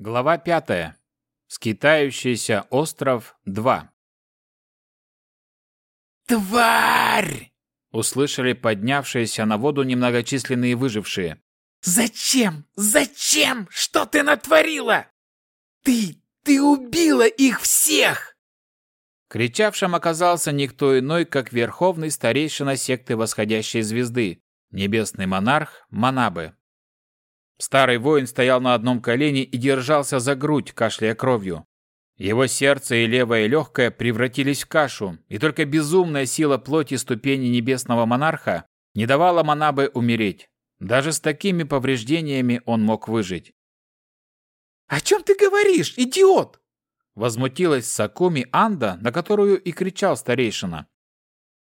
Глава пятая. Скитающийся остров 2. «Тварь!» — услышали поднявшиеся на воду немногочисленные выжившие. «Зачем? Зачем? Что ты натворила? Ты, ты убила их всех!» Кричавшим оказался никто иной, как верховный старейшина секты восходящей звезды, небесный монарх Манабы. Старый воин стоял на одном колене и держался за грудь, кашляя кровью. Его сердце и левое легкое превратились в кашу, и только безумная сила плоти ступени небесного монарха не давала Манабе умереть. Даже с такими повреждениями он мог выжить. «О чем ты говоришь, идиот?» Возмутилась Сакуми Анда, на которую и кричал старейшина.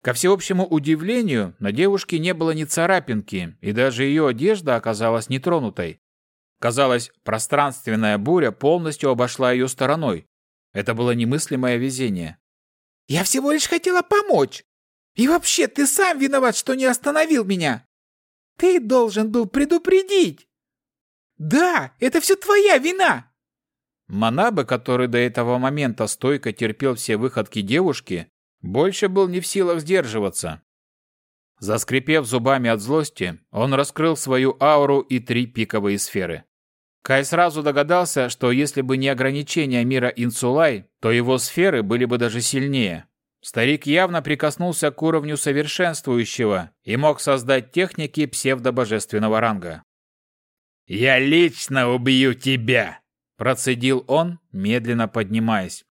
Ко всеобщему удивлению, на девушке не было ни царапинки, и даже ее одежда оказалась нетронутой. Казалось, пространственная буря полностью обошла ее стороной. Это было немыслимое везение. «Я всего лишь хотела помочь. И вообще, ты сам виноват, что не остановил меня. Ты должен был предупредить. Да, это все твоя вина!» Манабе, который до этого момента стойко терпел все выходки девушки, больше был не в силах сдерживаться. Заскрипев зубами от злости, он раскрыл свою ауру и три пиковые сферы. Кай сразу догадался, что если бы не ограничения мира Инсулай, то его сферы были бы даже сильнее. Старик явно прикоснулся к уровню совершенствующего и мог создать техники псевдобожественного ранга. «Я лично убью тебя!» Процедил он, медленно поднимаясь.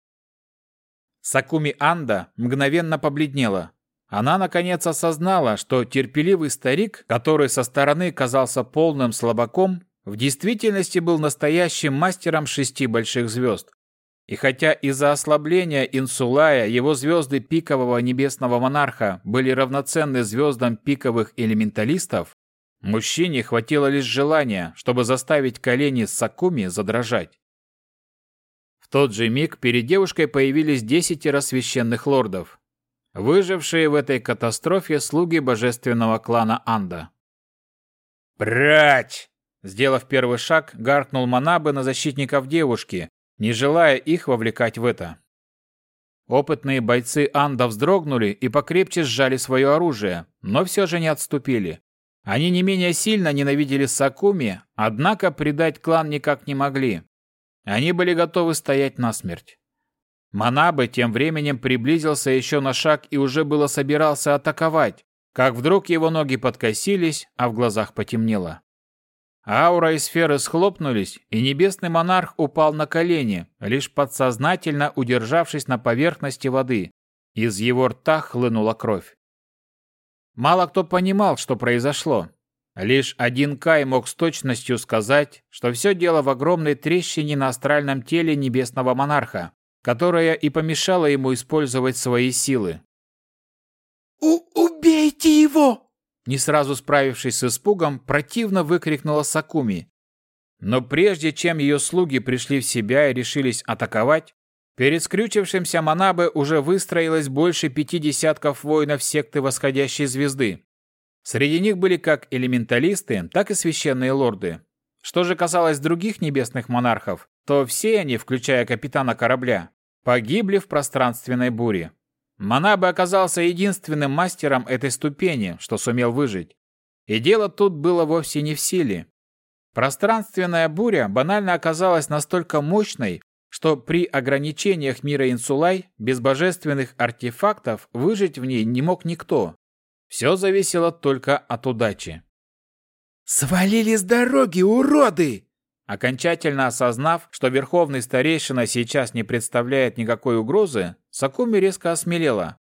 Сакуми Анда мгновенно побледнела. Она наконец осознала, что терпеливый старик, который со стороны казался полным слабаком, в действительности был настоящим мастером шести больших звезд. И хотя из-за ослабления Инсулая его звезды пикового небесного монарха были равноценны звездам пиковых элементалистов, Мужчине хватило лишь желания, чтобы заставить колени Сакуми задрожать. Тот же миг перед девушкой появились десятеро священных лордов, выжившие в этой катастрофе слуги божественного клана Анда. «Брать!» Сделав первый шаг, гаркнул Манабы на защитников девушки, не желая их вовлекать в это. Опытные бойцы Анда вздрогнули и покрепче сжали свое оружие, но все же не отступили. Они не менее сильно ненавидели Сакуми, однако предать клан никак не могли. Они были готовы стоять насмерть. Манабе тем временем приблизился еще на шаг и уже было собирался атаковать, как вдруг его ноги подкосились, а в глазах потемнело. Аура и сферы схлопнулись, и небесный монарх упал на колени, лишь подсознательно удержавшись на поверхности воды. Из его рта хлынула кровь. Мало кто понимал, что произошло. Лишь один Кай мог с точностью сказать, что все дело в огромной трещине на астральном теле небесного монарха, которая и помешала ему использовать свои силы. У «Убейте его!» Не сразу справившись с испугом, противно выкрикнула Сакуми. Но прежде чем ее слуги пришли в себя и решились атаковать, Перед скрючившимся Манабе уже выстроилось больше пяти десятков воинов секты восходящей звезды. Среди них были как элементалисты, так и священные лорды. Что же касалось других небесных монархов, то все они, включая капитана корабля, погибли в пространственной буре. Манабе оказался единственным мастером этой ступени, что сумел выжить. И дело тут было вовсе не в силе. Пространственная буря банально оказалась настолько мощной, что при ограничениях мира Инсулай без божественных артефактов выжить в ней не мог никто. Все зависело только от удачи. «Свалили с дороги, уроды!» Окончательно осознав, что верховный старейшина сейчас не представляет никакой угрозы, Сакуми резко осмелела.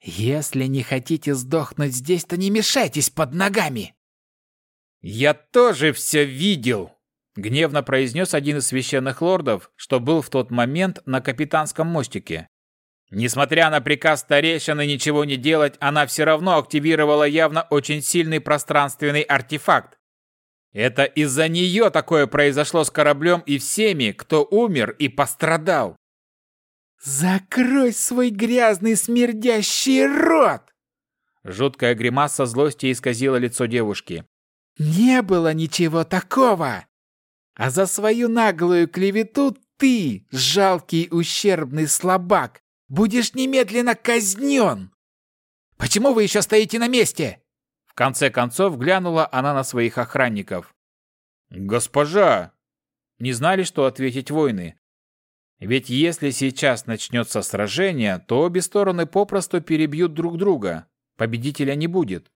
«Если не хотите сдохнуть здесь, то не мешайтесь под ногами!» «Я тоже все видел!» Гневно произнес один из священных лордов, что был в тот момент на капитанском мостике. Несмотря на приказ старейшины ничего не делать, она все равно активировала явно очень сильный пространственный артефакт. Это из-за нее такое произошло с кораблем и всеми, кто умер и пострадал. «Закрой свой грязный смердящий рот!» Жуткая гримаса злости исказила лицо девушки. «Не было ничего такого! А за свою наглую клевету ты, жалкий ущербный слабак, будешь немедленно казнен. Почему вы еще стоите на месте? В конце концов глянула она на своих охранников. «Госпожа!» Не знали, что ответить воины. Ведь если сейчас начнется сражение, то обе стороны попросту перебьют друг друга. Победителя не будет.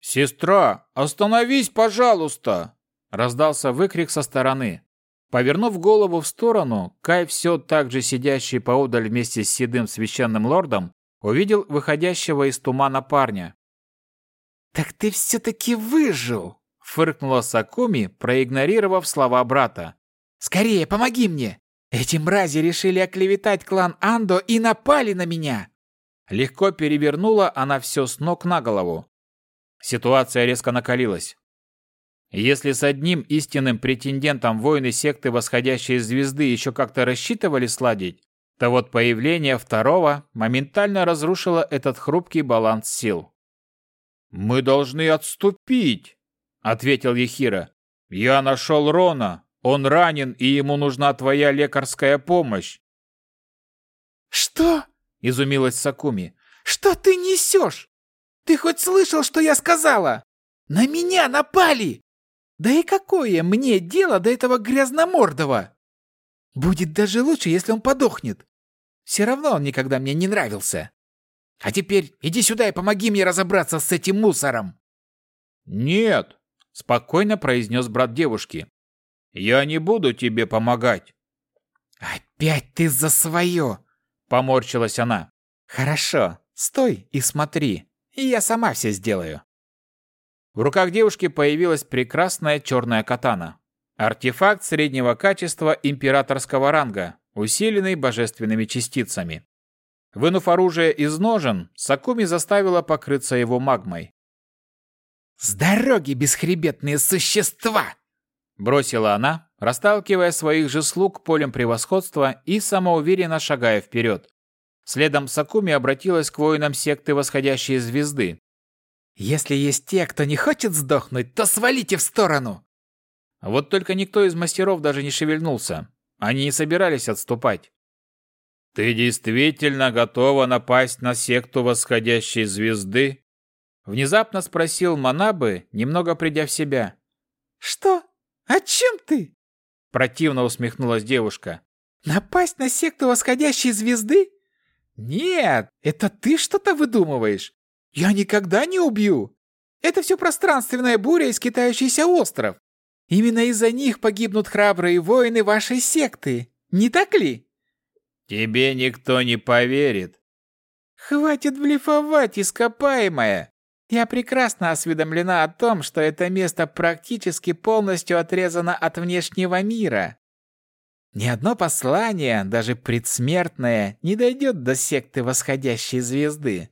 «Сестра, остановись, пожалуйста!» Раздался выкрик со стороны. Повернув голову в сторону, Кай, все так же сидящий поодаль вместе с седым священным лордом, увидел выходящего из тумана парня. «Так ты все-таки выжил!» — фыркнула Сакуми, проигнорировав слова брата. «Скорее, помоги мне! Эти мрази решили оклеветать клан Андо и напали на меня!» Легко перевернула она все с ног на голову. Ситуация резко накалилась. Если с одним истинным претендентом воины секты восходящей звезды еще как-то рассчитывали сладить, то вот появление второго моментально разрушило этот хрупкий баланс сил. «Мы должны отступить», — ответил Ехира. «Я нашел Рона. Он ранен, и ему нужна твоя лекарская помощь». «Что?» — изумилась Сакуми. «Что ты несешь? Ты хоть слышал, что я сказала? На меня напали! Да и какое мне дело до этого грязномордого? Будет даже лучше, если он подохнет. Все равно он никогда мне не нравился». А теперь иди сюда и помоги мне разобраться с этим мусором!» «Нет!» — спокойно произнес брат девушки. «Я не буду тебе помогать!» «Опять ты за свое!» — поморщилась она. «Хорошо, стой и смотри, и я сама все сделаю». В руках девушки появилась прекрасная черная катана. Артефакт среднего качества императорского ранга, усиленный божественными частицами. Вынув оружие из ножен, Сакуми заставила покрыться его магмой. «С дороги, бесхребетные существа!» Бросила она, расталкивая своих же слуг полем превосходства и самоуверенно шагая вперед. Следом Сакуми обратилась к воинам секты Восходящей Звезды. «Если есть те, кто не хочет сдохнуть, то свалите в сторону!» Вот только никто из мастеров даже не шевельнулся. Они не собирались отступать. «Ты действительно готова напасть на секту восходящей звезды?» Внезапно спросил Манабы, немного придя в себя. «Что? О чем ты?» Противно усмехнулась девушка. «Напасть на секту восходящей звезды? Нет, это ты что-то выдумываешь. Я никогда не убью. Это все пространственная буря и скитающийся остров. Именно из-за них погибнут храбрые воины вашей секты. Не так ли?» Тебе никто не поверит. Хватит блефовать, ископаемая. Я прекрасно осведомлена о том, что это место практически полностью отрезано от внешнего мира. Ни одно послание, даже предсмертное, не дойдет до секты восходящей звезды.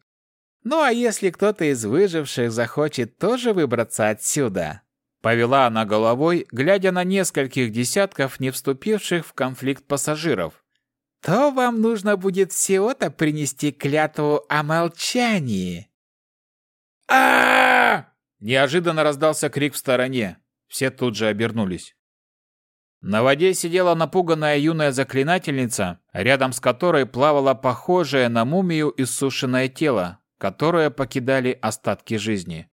Ну а если кто-то из выживших захочет тоже выбраться отсюда? Повела она головой, глядя на нескольких десятков не вступивших в конфликт пассажиров то вам нужно будет всего-то принести клятву о молчании. а Неожиданно раздался крик в стороне. Все тут же обернулись. На воде сидела напуганная юная заклинательница, рядом с которой плавало похожее на мумию иссушенное тело, которое покидали остатки жизни.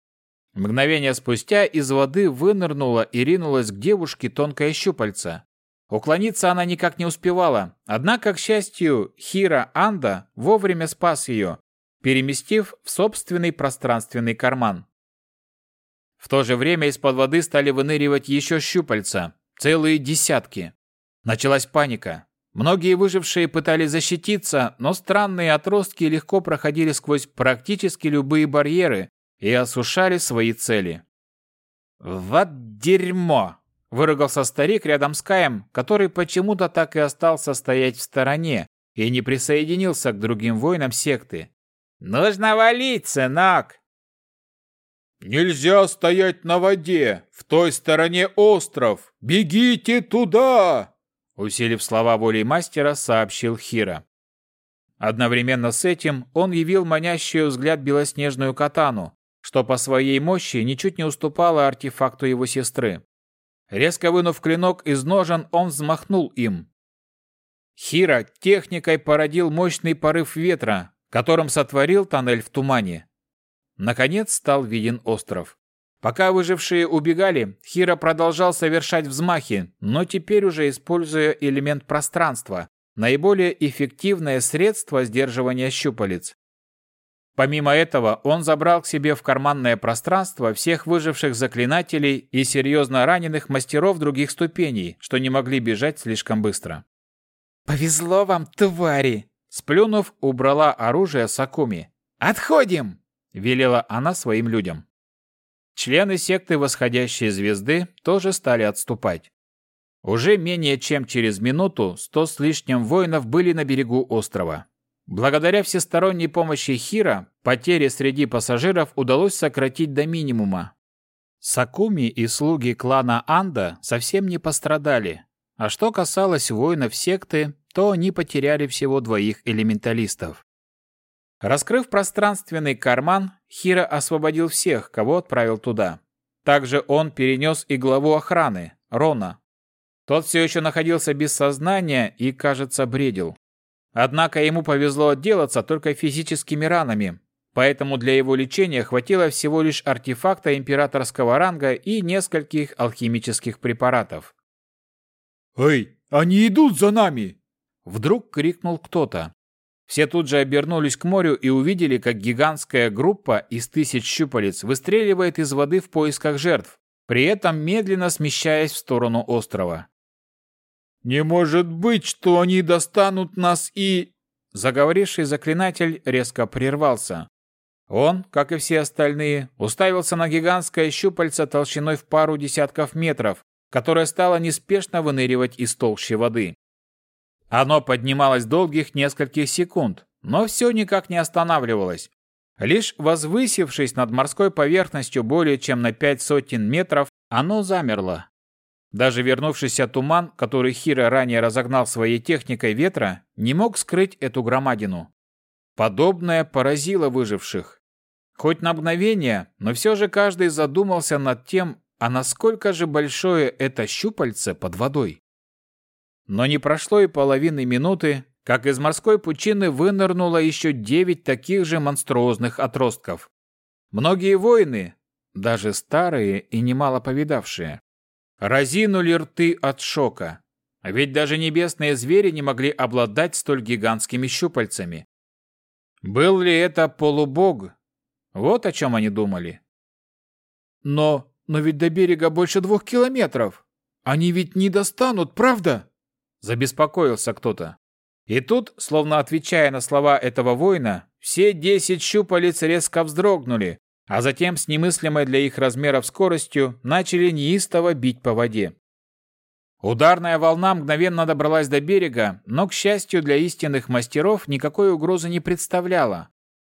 Мгновение спустя из воды вынырнула и ринулась к девушке тонкое щупальце. Уклониться она никак не успевала, однако, к счастью, Хира Анда вовремя спас ее, переместив в собственный пространственный карман. В то же время из-под воды стали выныривать еще щупальца, целые десятки. Началась паника. Многие выжившие пытались защититься, но странные отростки легко проходили сквозь практически любые барьеры и осушали свои цели. «Вот дерьмо!» Выругался старик рядом с Каем, который почему-то так и остался стоять в стороне и не присоединился к другим воинам секты. «Нужно валить, сынок!» «Нельзя стоять на воде! В той стороне остров! Бегите туда!» Усилив слова волей мастера, сообщил Хира. Одновременно с этим он явил манящий взгляд белоснежную катану, что по своей мощи ничуть не уступало артефакту его сестры. Резко вынув клинок из ножен, он взмахнул им. Хира техникой породил мощный порыв ветра, которым сотворил тоннель в тумане. Наконец стал виден остров. Пока выжившие убегали, Хира продолжал совершать взмахи, но теперь уже используя элемент пространства, наиболее эффективное средство сдерживания щупалец. Помимо этого, он забрал к себе в карманное пространство всех выживших заклинателей и серьезно раненых мастеров других ступеней, что не могли бежать слишком быстро. «Повезло вам, твари!» Сплюнув, убрала оружие Сакуми. «Отходим!» – велела она своим людям. Члены секты Восходящей Звезды тоже стали отступать. Уже менее чем через минуту сто с лишним воинов были на берегу острова. Благодаря всесторонней помощи Хира, потери среди пассажиров удалось сократить до минимума. Сакуми и слуги клана Анда совсем не пострадали. А что касалось воинов секты, то они потеряли всего двоих элементалистов. Раскрыв пространственный карман, Хира освободил всех, кого отправил туда. Также он перенес и главу охраны, Рона. Тот все еще находился без сознания и, кажется, бредил. Однако ему повезло отделаться только физическими ранами, поэтому для его лечения хватило всего лишь артефакта императорского ранга и нескольких алхимических препаратов. «Эй, они идут за нами!» Вдруг крикнул кто-то. Все тут же обернулись к морю и увидели, как гигантская группа из тысяч щупалец выстреливает из воды в поисках жертв, при этом медленно смещаясь в сторону острова. «Не может быть, что они достанут нас и...» Заговоривший заклинатель резко прервался. Он, как и все остальные, уставился на гигантское щупальце толщиной в пару десятков метров, которое стало неспешно выныривать из толщи воды. Оно поднималось долгих нескольких секунд, но все никак не останавливалось. Лишь возвысившись над морской поверхностью более чем на пять сотен метров, оно замерло, даже вернувшийся туман, который Хира ранее разогнал своей техникой ветра, не мог скрыть эту громадину. Подобное поразило выживших. Хоть на мгновение, но все же каждый задумался над тем, а насколько же большое это щупальце под водой. Но не прошло и половины минуты, как из морской пучины вынырнуло еще девять таких же монструозных отростков. Многие воины, даже старые и немало повидавшие, разинули рты от шока. Ведь даже небесные звери не могли обладать столь гигантскими щупальцами. Был ли это полубог? Вот о чем они думали. Но, но ведь до берега больше двух километров. Они ведь не достанут, правда? Забеспокоился кто-то. И тут, словно отвечая на слова этого воина, все десять щупалец резко вздрогнули, а затем с немыслимой для их размеров скоростью начали неистово бить по воде. Ударная волна мгновенно добралась до берега, но, к счастью для истинных мастеров, никакой угрозы не представляла.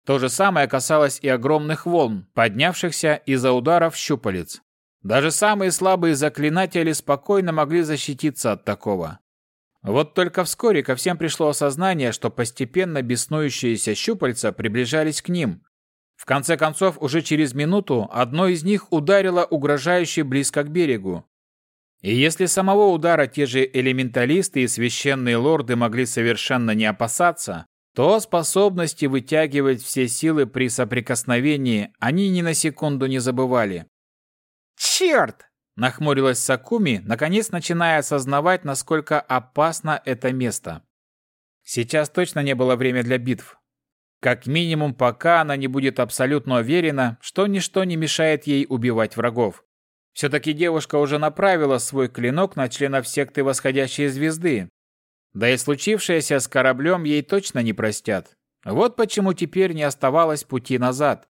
То же самое касалось и огромных волн, поднявшихся из-за ударов щупалец. Даже самые слабые заклинатели спокойно могли защититься от такого. Вот только вскоре ко всем пришло осознание, что постепенно беснующиеся щупальца приближались к ним, в конце концов, уже через минуту одно из них ударило угрожающе близко к берегу. И если самого удара те же элементалисты и священные лорды могли совершенно не опасаться, то способности вытягивать все силы при соприкосновении они ни на секунду не забывали. «Черт!» – нахмурилась Сакуми, наконец начиная осознавать, насколько опасно это место. Сейчас точно не было время для битв. Как минимум, пока она не будет абсолютно уверена, что ничто не мешает ей убивать врагов. Все-таки девушка уже направила свой клинок на членов секты Восходящей Звезды. Да и случившееся с кораблем ей точно не простят. Вот почему теперь не оставалось пути назад.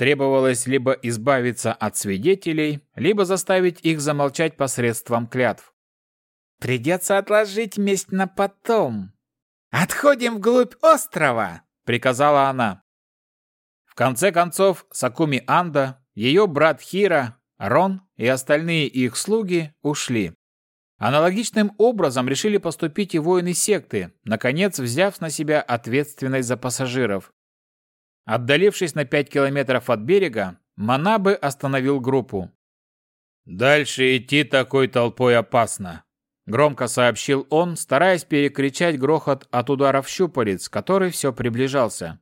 Требовалось либо избавиться от свидетелей, либо заставить их замолчать посредством клятв. «Придется отложить месть на потом. Отходим вглубь острова!» приказала она. В конце концов, Сакуми Анда, ее брат Хира, Рон и остальные их слуги ушли. Аналогичным образом решили поступить и воины секты, наконец взяв на себя ответственность за пассажиров. Отдалившись на 5 километров от берега, Манабы остановил группу. Дальше идти такой толпой опасно. Громко сообщил он, стараясь перекричать грохот от ударов щупалец, который все приближался.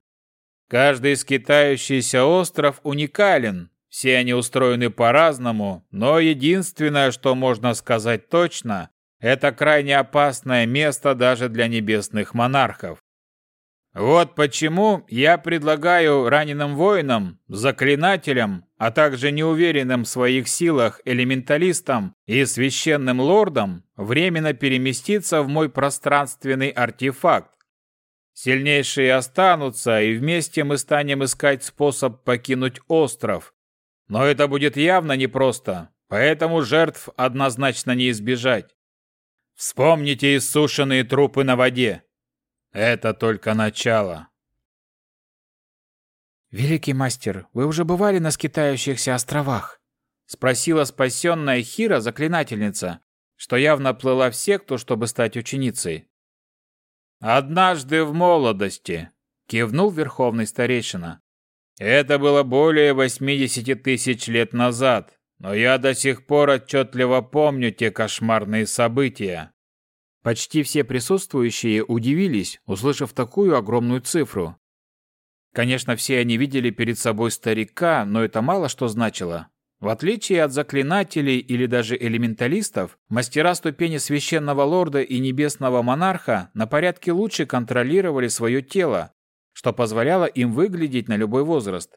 Каждый скитающийся остров уникален, все они устроены по-разному, но единственное, что можно сказать точно, это крайне опасное место даже для небесных монархов. Вот почему я предлагаю раненым воинам, заклинателям, а также неуверенным в своих силах элементалистам и священным лордам временно переместиться в мой пространственный артефакт. Сильнейшие останутся, и вместе мы станем искать способ покинуть остров. Но это будет явно непросто, поэтому жертв однозначно не избежать. Вспомните иссушенные трупы на воде. Это только начало. «Великий мастер, вы уже бывали на скитающихся островах?» — спросила спасенная Хира, заклинательница, что явно плыла в секту, чтобы стать ученицей. «Однажды в молодости», — кивнул верховный старейшина. «Это было более 80 тысяч лет назад, но я до сих пор отчетливо помню те кошмарные события». Почти все присутствующие удивились, услышав такую огромную цифру. Конечно, все они видели перед собой старика, но это мало что значило. В отличие от заклинателей или даже элементалистов, мастера ступени священного лорда и небесного монарха на порядке лучше контролировали свое тело, что позволяло им выглядеть на любой возраст.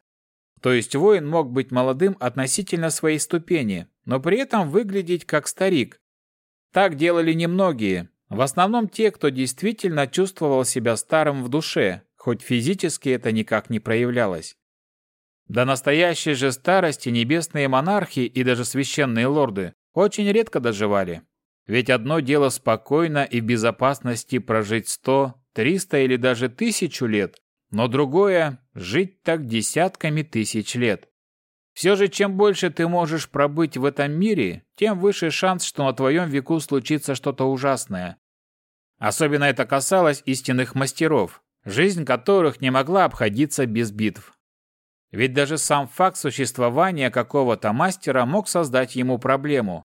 То есть воин мог быть молодым относительно своей ступени, но при этом выглядеть как старик. Так делали немногие, в основном те, кто действительно чувствовал себя старым в душе, хоть физически это никак не проявлялось. До настоящей же старости небесные монархи и даже священные лорды очень редко доживали. Ведь одно дело спокойно и в безопасности прожить сто, триста или даже тысячу лет, но другое – жить так десятками тысяч лет. Все же, чем больше ты можешь пробыть в этом мире, тем выше шанс, что на твоем веку случится что-то ужасное. Особенно это касалось истинных мастеров, жизнь которых не могла обходиться без битв. Ведь даже сам факт существования какого-то мастера мог создать ему проблему.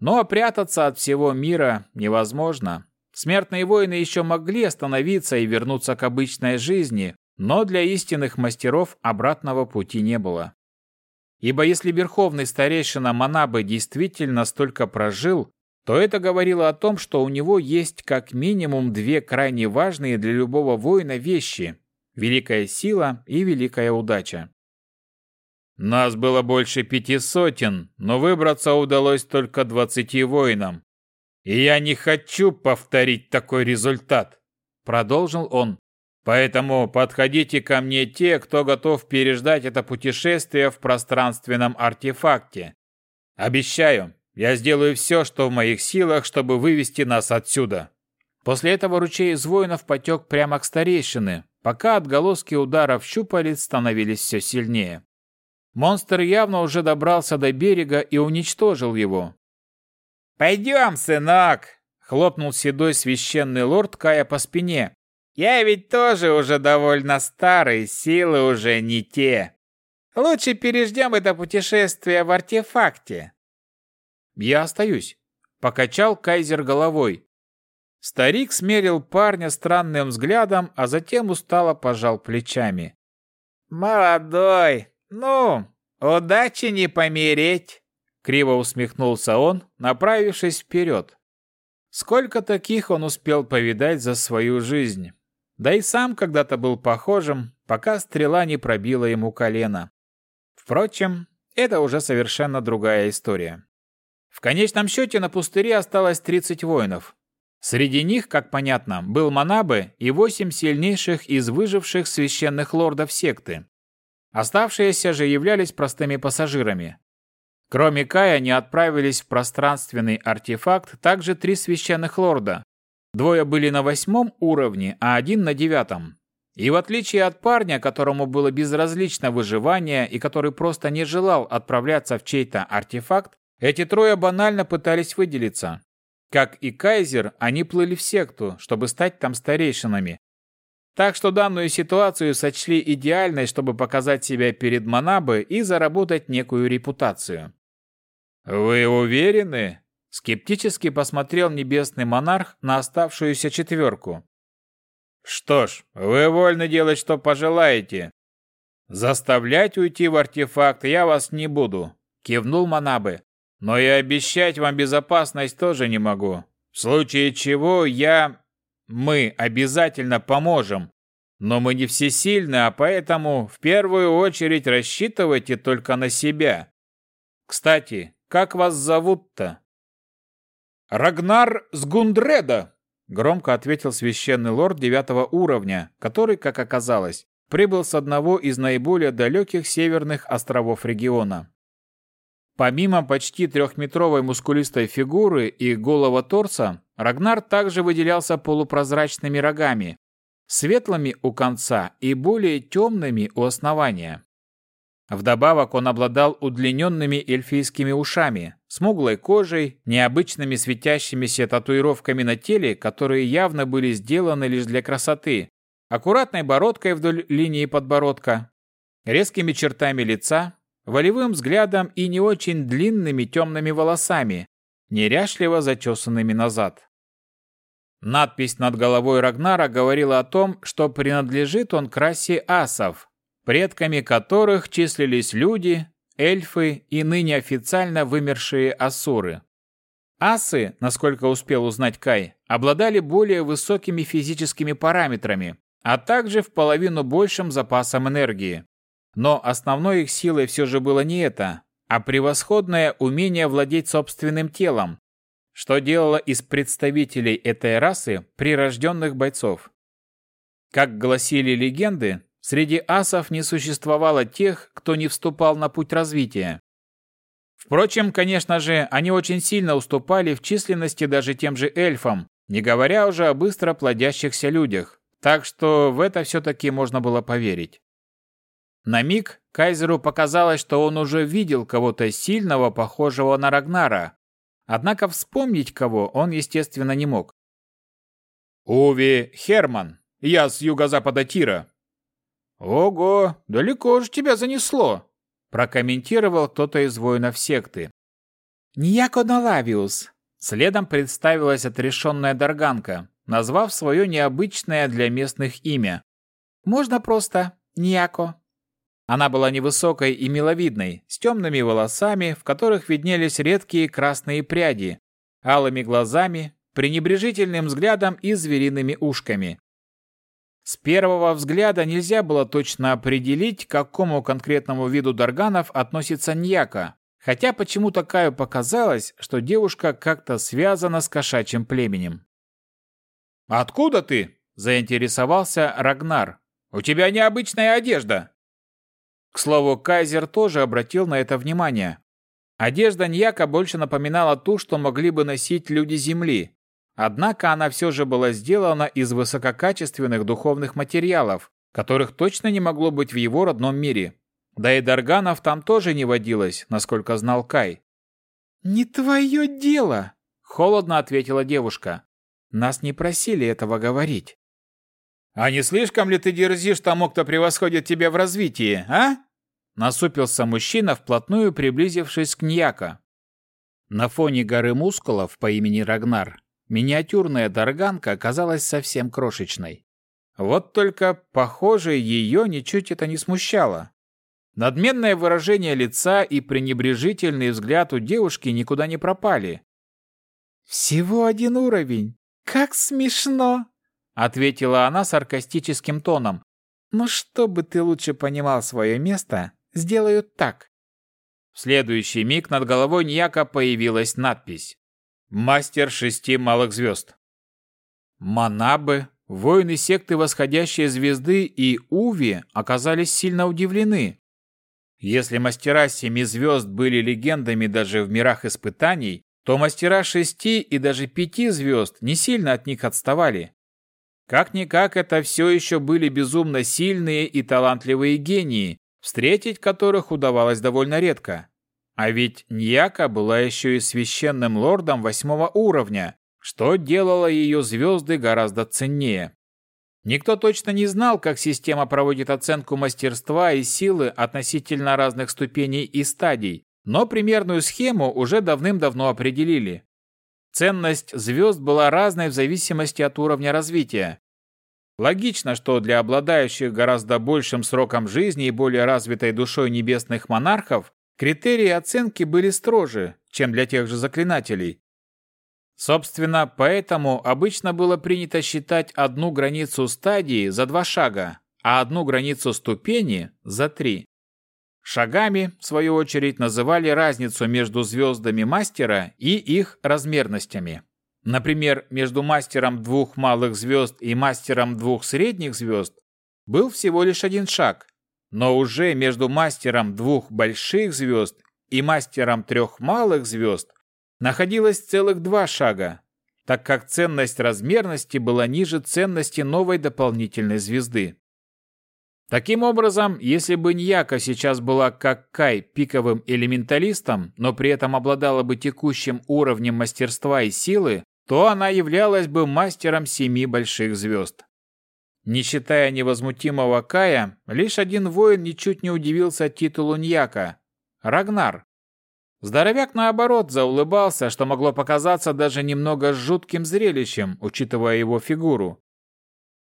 Но прятаться от всего мира невозможно. Смертные воины еще могли остановиться и вернуться к обычной жизни, но для истинных мастеров обратного пути не было. Ибо если верховный старейшина Манабы действительно столько прожил, то это говорило о том, что у него есть как минимум две крайне важные для любого воина вещи – великая сила и великая удача. Нас было больше пяти сотен, но выбраться удалось только двадцати воинам. И я не хочу повторить такой результат, продолжил он. Поэтому подходите ко мне те, кто готов переждать это путешествие в пространственном артефакте. Обещаю, я сделаю все, что в моих силах, чтобы вывести нас отсюда». После этого ручей из воинов потек прямо к старейшины, пока отголоски ударов щупалец становились все сильнее. Монстр явно уже добрался до берега и уничтожил его. «Пойдем, сынок!» — хлопнул седой священный лорд Кая по спине. «Я ведь тоже уже довольно старый, силы уже не те. Лучше переждем это путешествие в артефакте. «Я остаюсь», — покачал Кайзер головой. Старик смерил парня странным взглядом, а затем устало пожал плечами. «Молодой, ну, удачи не помереть!» Криво усмехнулся он, направившись вперед. Сколько таких он успел повидать за свою жизнь. Да и сам когда-то был похожим, пока стрела не пробила ему колено. Впрочем, это уже совершенно другая история. В конечном счете на пустыре осталось 30 воинов. Среди них, как понятно, был Манабе и восемь сильнейших из выживших священных лордов секты. Оставшиеся же являлись простыми пассажирами. Кроме Кая, они отправились в пространственный артефакт также три священных лорда. Двое были на восьмом уровне, а один на девятом. И в отличие от парня, которому было безразлично выживание и который просто не желал отправляться в чей-то артефакт, эти трое банально пытались выделиться. Как и Кайзер, они плыли в секту, чтобы стать там старейшинами. Так что данную ситуацию сочли идеальной, чтобы показать себя перед Манабы и заработать некую репутацию. «Вы уверены?» — скептически посмотрел небесный монарх на оставшуюся четверку. «Что ж, вы вольны делать, что пожелаете. Заставлять уйти в артефакт я вас не буду», — кивнул Манабы. «Но и обещать вам безопасность тоже не могу. В случае чего я... Мы обязательно поможем. Но мы не всесильны, а поэтому в первую очередь рассчитывайте только на себя. Кстати, как вас зовут-то?» «Рагнар с Гундреда», — громко ответил священный лорд девятого уровня, который, как оказалось, прибыл с одного из наиболее далеких северных островов региона. Помимо почти трехметровой мускулистой фигуры и голого торса, Рагнар также выделялся полупрозрачными рогами, светлыми у конца и более темными у основания. Вдобавок он обладал удлиненными эльфийскими ушами, смуглой кожей, необычными светящимися татуировками на теле, которые явно были сделаны лишь для красоты, аккуратной бородкой вдоль линии подбородка, резкими чертами лица, волевым взглядом и не очень длинными темными волосами, неряшливо зачесанными назад. Надпись над головой Рагнара говорила о том, что принадлежит он к расе асов, предками которых числились люди, эльфы и ныне официально вымершие асуры. Асы, насколько успел узнать Кай, обладали более высокими физическими параметрами, а также в половину большим запасом энергии. Но основной их силой все же было не это, а превосходное умение владеть собственным телом, что делало из представителей этой расы прирожденных бойцов. Как гласили легенды, Среди асов не существовало тех, кто не вступал на путь развития. Впрочем, конечно же, они очень сильно уступали в численности даже тем же эльфам, не говоря уже о быстро плодящихся людях, так что в это все-таки можно было поверить. На миг Кайзеру показалось, что он уже видел кого-то сильного, похожего на Рагнара, однако вспомнить кого он, естественно, не мог. «Уви Херман, я с юго-запада Тира», «Ого, далеко же тебя занесло!» – прокомментировал кто-то из воинов секты. «Ньяко Налавиус!» – следом представилась отрешенная Дарганка, назвав свое необычное для местных имя. «Можно просто Ньяко». Она была невысокой и миловидной, с темными волосами, в которых виднелись редкие красные пряди, алыми глазами, пренебрежительным взглядом и звериными ушками. С первого взгляда нельзя было точно определить, к какому конкретному виду дарганов относится Ньяка, хотя почему-то Каю показалось, что девушка как-то связана с кошачьим племенем. «Откуда ты?» – заинтересовался Рагнар. «У тебя необычная одежда». К слову, Кайзер тоже обратил на это внимание. Одежда Ньяка больше напоминала ту, что могли бы носить люди Земли, Однако она все же была сделана из высококачественных духовных материалов, которых точно не могло быть в его родном мире. Да и Дарганов там тоже не водилось, насколько знал Кай. «Не твое дело!» – холодно ответила девушка. «Нас не просили этого говорить». «А не слишком ли ты дерзишь тому, кто превосходит тебя в развитии, а?» Насупился мужчина, вплотную приблизившись к Ньяка. На фоне горы мускулов по имени Рагнар Миниатюрная дарганка оказалась совсем крошечной. Вот только, похоже, ее ничуть это не смущало. Надменное выражение лица и пренебрежительный взгляд у девушки никуда не пропали. «Всего один уровень. Как смешно!» — ответила она саркастическим тоном. «Ну, чтобы ты лучше понимал свое место, сделаю так». В следующий миг над головой Ньяка появилась надпись Мастер шести малых звезд. Манабы, воины секты восходящей звезды и Уви оказались сильно удивлены. Если мастера семи звезд были легендами даже в мирах испытаний, то мастера шести и даже пяти звезд не сильно от них отставали. Как-никак это все еще были безумно сильные и талантливые гении, встретить которых удавалось довольно редко. А ведь Ньяка была еще и священным лордом восьмого уровня, что делало ее звезды гораздо ценнее. Никто точно не знал, как система проводит оценку мастерства и силы относительно разных ступеней и стадий, но примерную схему уже давным-давно определили. Ценность звезд была разной в зависимости от уровня развития. Логично, что для обладающих гораздо большим сроком жизни и более развитой душой небесных монархов критерии оценки были строже, чем для тех же заклинателей. Собственно, поэтому обычно было принято считать одну границу стадии за два шага, а одну границу ступени за три. Шагами, в свою очередь, называли разницу между звездами мастера и их размерностями. Например, между мастером двух малых звезд и мастером двух средних звезд был всего лишь один шаг, но уже между мастером двух больших звезд и мастером трех малых звезд находилось целых два шага, так как ценность размерности была ниже ценности новой дополнительной звезды. Таким образом, если бы Ньяка сейчас была как Кай пиковым элементалистом, но при этом обладала бы текущим уровнем мастерства и силы, то она являлась бы мастером семи больших звезд. Не считая невозмутимого Кая, лишь один воин ничуть не удивился титулу Ньяка – Рагнар. Здоровяк, наоборот, заулыбался, что могло показаться даже немного жутким зрелищем, учитывая его фигуру.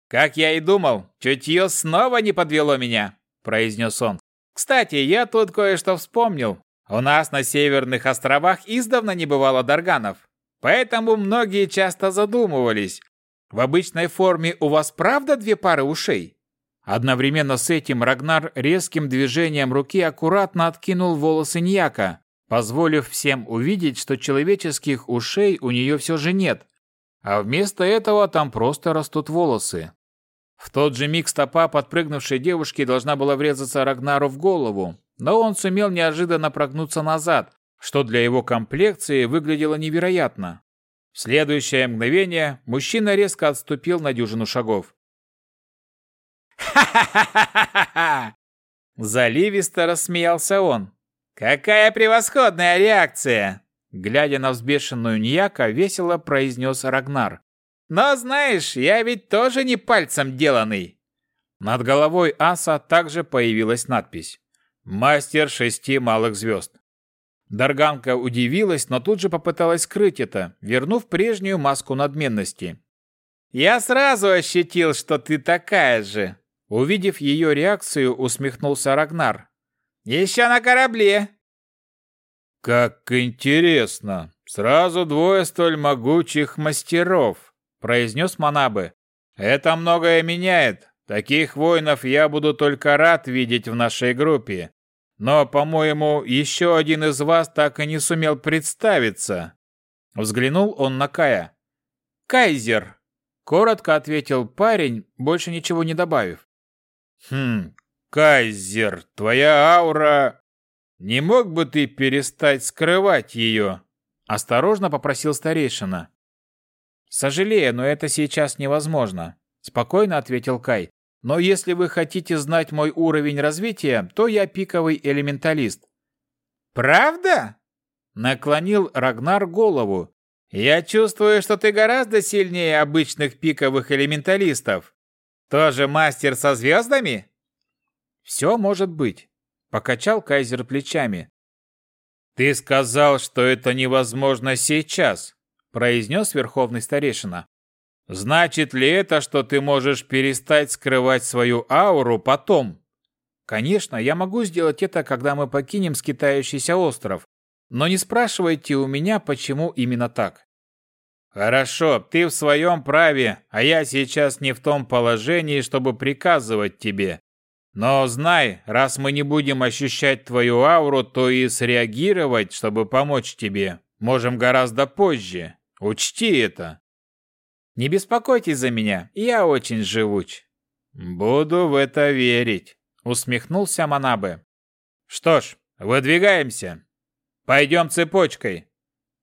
«Как я и думал, чутье снова не подвело меня», – произнес он. «Кстати, я тут кое-что вспомнил. У нас на Северных островах издавна не бывало дарганов, поэтому многие часто задумывались. В обычной форме у вас правда две пары ушей?» Одновременно с этим Рагнар резким движением руки аккуратно откинул волосы Ньяка, позволив всем увидеть, что человеческих ушей у нее все же нет, а вместо этого там просто растут волосы. В тот же миг стопа подпрыгнувшей девушки должна была врезаться Рагнару в голову, но он сумел неожиданно прогнуться назад, что для его комплекции выглядело невероятно. В следующее мгновение мужчина резко отступил на дюжину шагов. «Ха-ха-ха-ха-ха!» Заливисто рассмеялся он. «Какая превосходная реакция!» Глядя на взбешенную Ньяка, весело произнес Рагнар. «Но знаешь, я ведь тоже не пальцем деланный!» Над головой аса также появилась надпись «Мастер шести малых звезд». Дарганка удивилась, но тут же попыталась скрыть это, вернув прежнюю маску надменности. «Я сразу ощутил, что ты такая же!» Увидев ее реакцию, усмехнулся Рагнар, еще на корабле. Как интересно. Сразу двое столь могучих мастеров, произнес Манабы. Это многое меняет. Таких воинов я буду только рад видеть в нашей группе. Но, по-моему, еще один из вас так и не сумел представиться. Взглянул он на Кая. «Кайзер», — коротко ответил парень, больше ничего не добавив. «Хм, Кайзер, твоя аура... Не мог бы ты перестать скрывать ее?» Осторожно попросил старейшина. «Сожалею, но это сейчас невозможно», — спокойно ответил Кай. «Но если вы хотите знать мой уровень развития, то я пиковый элементалист». «Правда?» — наклонил Рагнар голову. «Я чувствую, что ты гораздо сильнее обычных пиковых элементалистов. Тоже мастер со звездами?» «Все может быть», — покачал Кайзер плечами. «Ты сказал, что это невозможно сейчас», — произнес Верховный Старейшина. «Значит ли это, что ты можешь перестать скрывать свою ауру потом?» «Конечно, я могу сделать это, когда мы покинем скитающийся остров, но не спрашивайте у меня, почему именно так». «Хорошо, ты в своем праве, а я сейчас не в том положении, чтобы приказывать тебе. Но знай, раз мы не будем ощущать твою ауру, то и среагировать, чтобы помочь тебе, можем гораздо позже. Учти это. Не беспокойтесь за меня, я очень живуч. Буду в это верить, усмехнулся Манабе. Что ж, выдвигаемся. Пойдем цепочкой.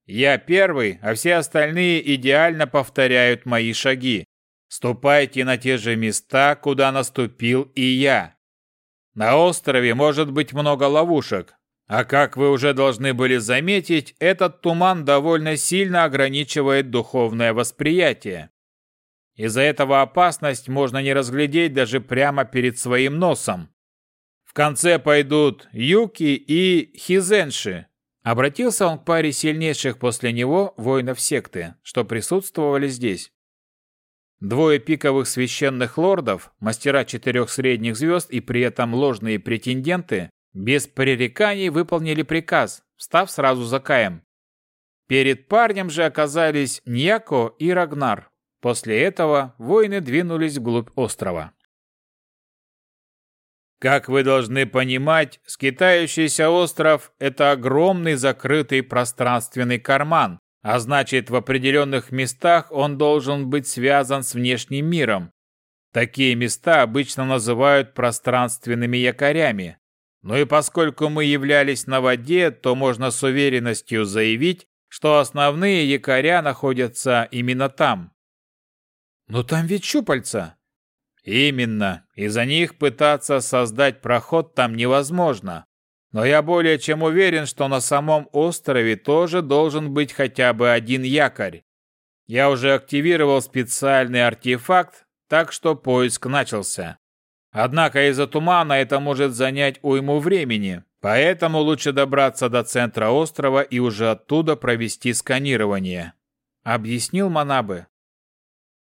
Я первый, а все остальные идеально повторяют мои шаги. Ступайте на те же места, куда наступил и я. На острове может быть много ловушек, а как вы уже должны были заметить, этот туман довольно сильно ограничивает духовное восприятие. Из-за этого опасность можно не разглядеть даже прямо перед своим носом. В конце пойдут Юки и Хизенши. Обратился он к паре сильнейших после него воинов секты, что присутствовали здесь. Двое пиковых священных лордов, мастера четырех средних звезд и при этом ложные претенденты, без пререканий выполнили приказ, став сразу за Каем. Перед парнем же оказались Ньяко и Рагнар. После этого воины двинулись вглубь острова. Как вы должны понимать, скитающийся остров – это огромный закрытый пространственный карман, а значит, в определенных местах он должен быть связан с внешним миром. Такие места обычно называют пространственными якорями. Ну и поскольку мы являлись на воде, то можно с уверенностью заявить, что основные якоря находятся именно там. Но там ведь щупальца. Именно. Из-за них пытаться создать проход там невозможно. Но я более чем уверен, что на самом острове тоже должен быть хотя бы один якорь. Я уже активировал специальный артефакт, так что поиск начался. Однако из-за тумана это может занять уйму времени, поэтому лучше добраться до центра острова и уже оттуда провести сканирование. Объяснил Манабе.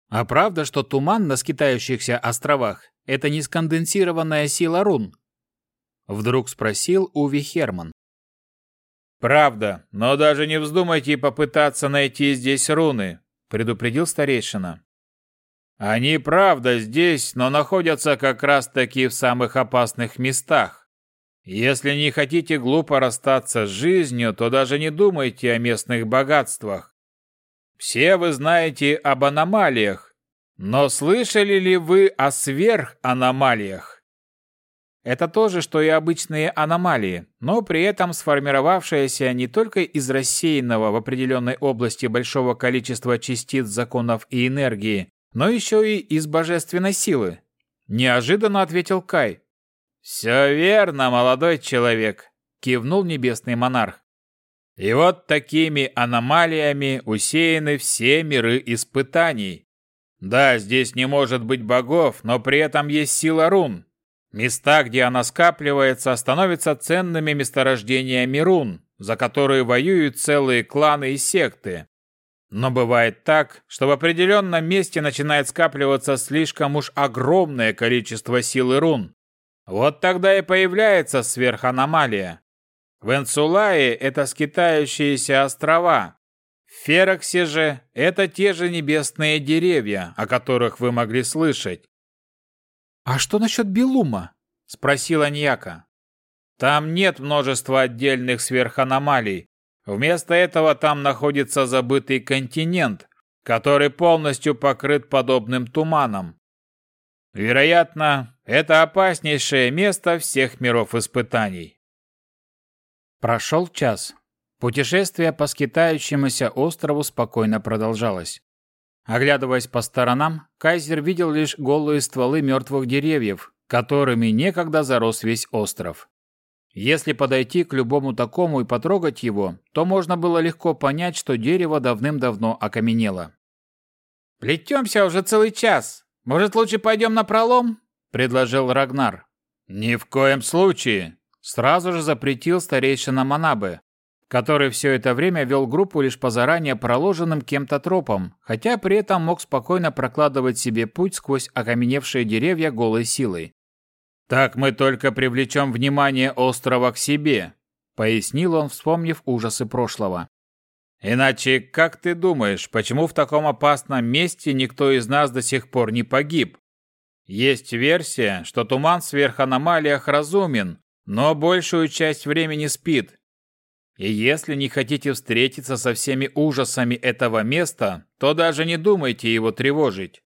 А правда, что туман на скитающихся островах – это не сконденсированная сила рун? Вдруг спросил Уви Херман. «Правда, но даже не вздумайте попытаться найти здесь руны», – предупредил старейшина. «Они правда здесь, но находятся как раз-таки в самых опасных местах. Если не хотите глупо расстаться с жизнью, то даже не думайте о местных богатствах. Все вы знаете об аномалиях, но слышали ли вы о сверханомалиях? Это то же, что и обычные аномалии, но при этом сформировавшиеся не только из рассеянного в определенной области большого количества частиц законов и энергии, но еще и из божественной силы. Неожиданно ответил Кай. «Все верно, молодой человек», — кивнул небесный монарх. И вот такими аномалиями усеяны все миры испытаний. Да, здесь не может быть богов, но при этом есть сила рун. Места, где она скапливается, становятся ценными месторождениями рун, за которые воюют целые кланы и секты. Но бывает так, что в определенном месте начинает скапливаться слишком уж огромное количество силы рун. Вот тогда и появляется сверханомалия. В Энсулае это скитающиеся острова. В Фероксе же это те же небесные деревья, о которых вы могли слышать. «А что насчет Белума?» – спросила Ньяка. «Там нет множества отдельных сверханомалий. Вместо этого там находится забытый континент, который полностью покрыт подобным туманом. Вероятно, это опаснейшее место всех миров испытаний. Прошел час. Путешествие по скитающемуся острову спокойно продолжалось. Оглядываясь по сторонам, Кайзер видел лишь голые стволы мертвых деревьев, которыми некогда зарос весь остров. Если подойти к любому такому и потрогать его, то можно было легко понять, что дерево давным-давно окаменело. «Плетемся уже целый час. Может, лучше пойдем на пролом?» – предложил Рагнар. «Ни в коем случае!» Сразу же запретил старейшина Манабе, который все это время вел группу лишь по заранее проложенным кем-то тропам, хотя при этом мог спокойно прокладывать себе путь сквозь окаменевшие деревья голой силой. «Так мы только привлечем внимание острова к себе», — пояснил он, вспомнив ужасы прошлого. «Иначе, как ты думаешь, почему в таком опасном месте никто из нас до сих пор не погиб? Есть версия, что туман в сверханомалиях разумен, но большую часть времени спит. И если не хотите встретиться со всеми ужасами этого места, то даже не думайте его тревожить.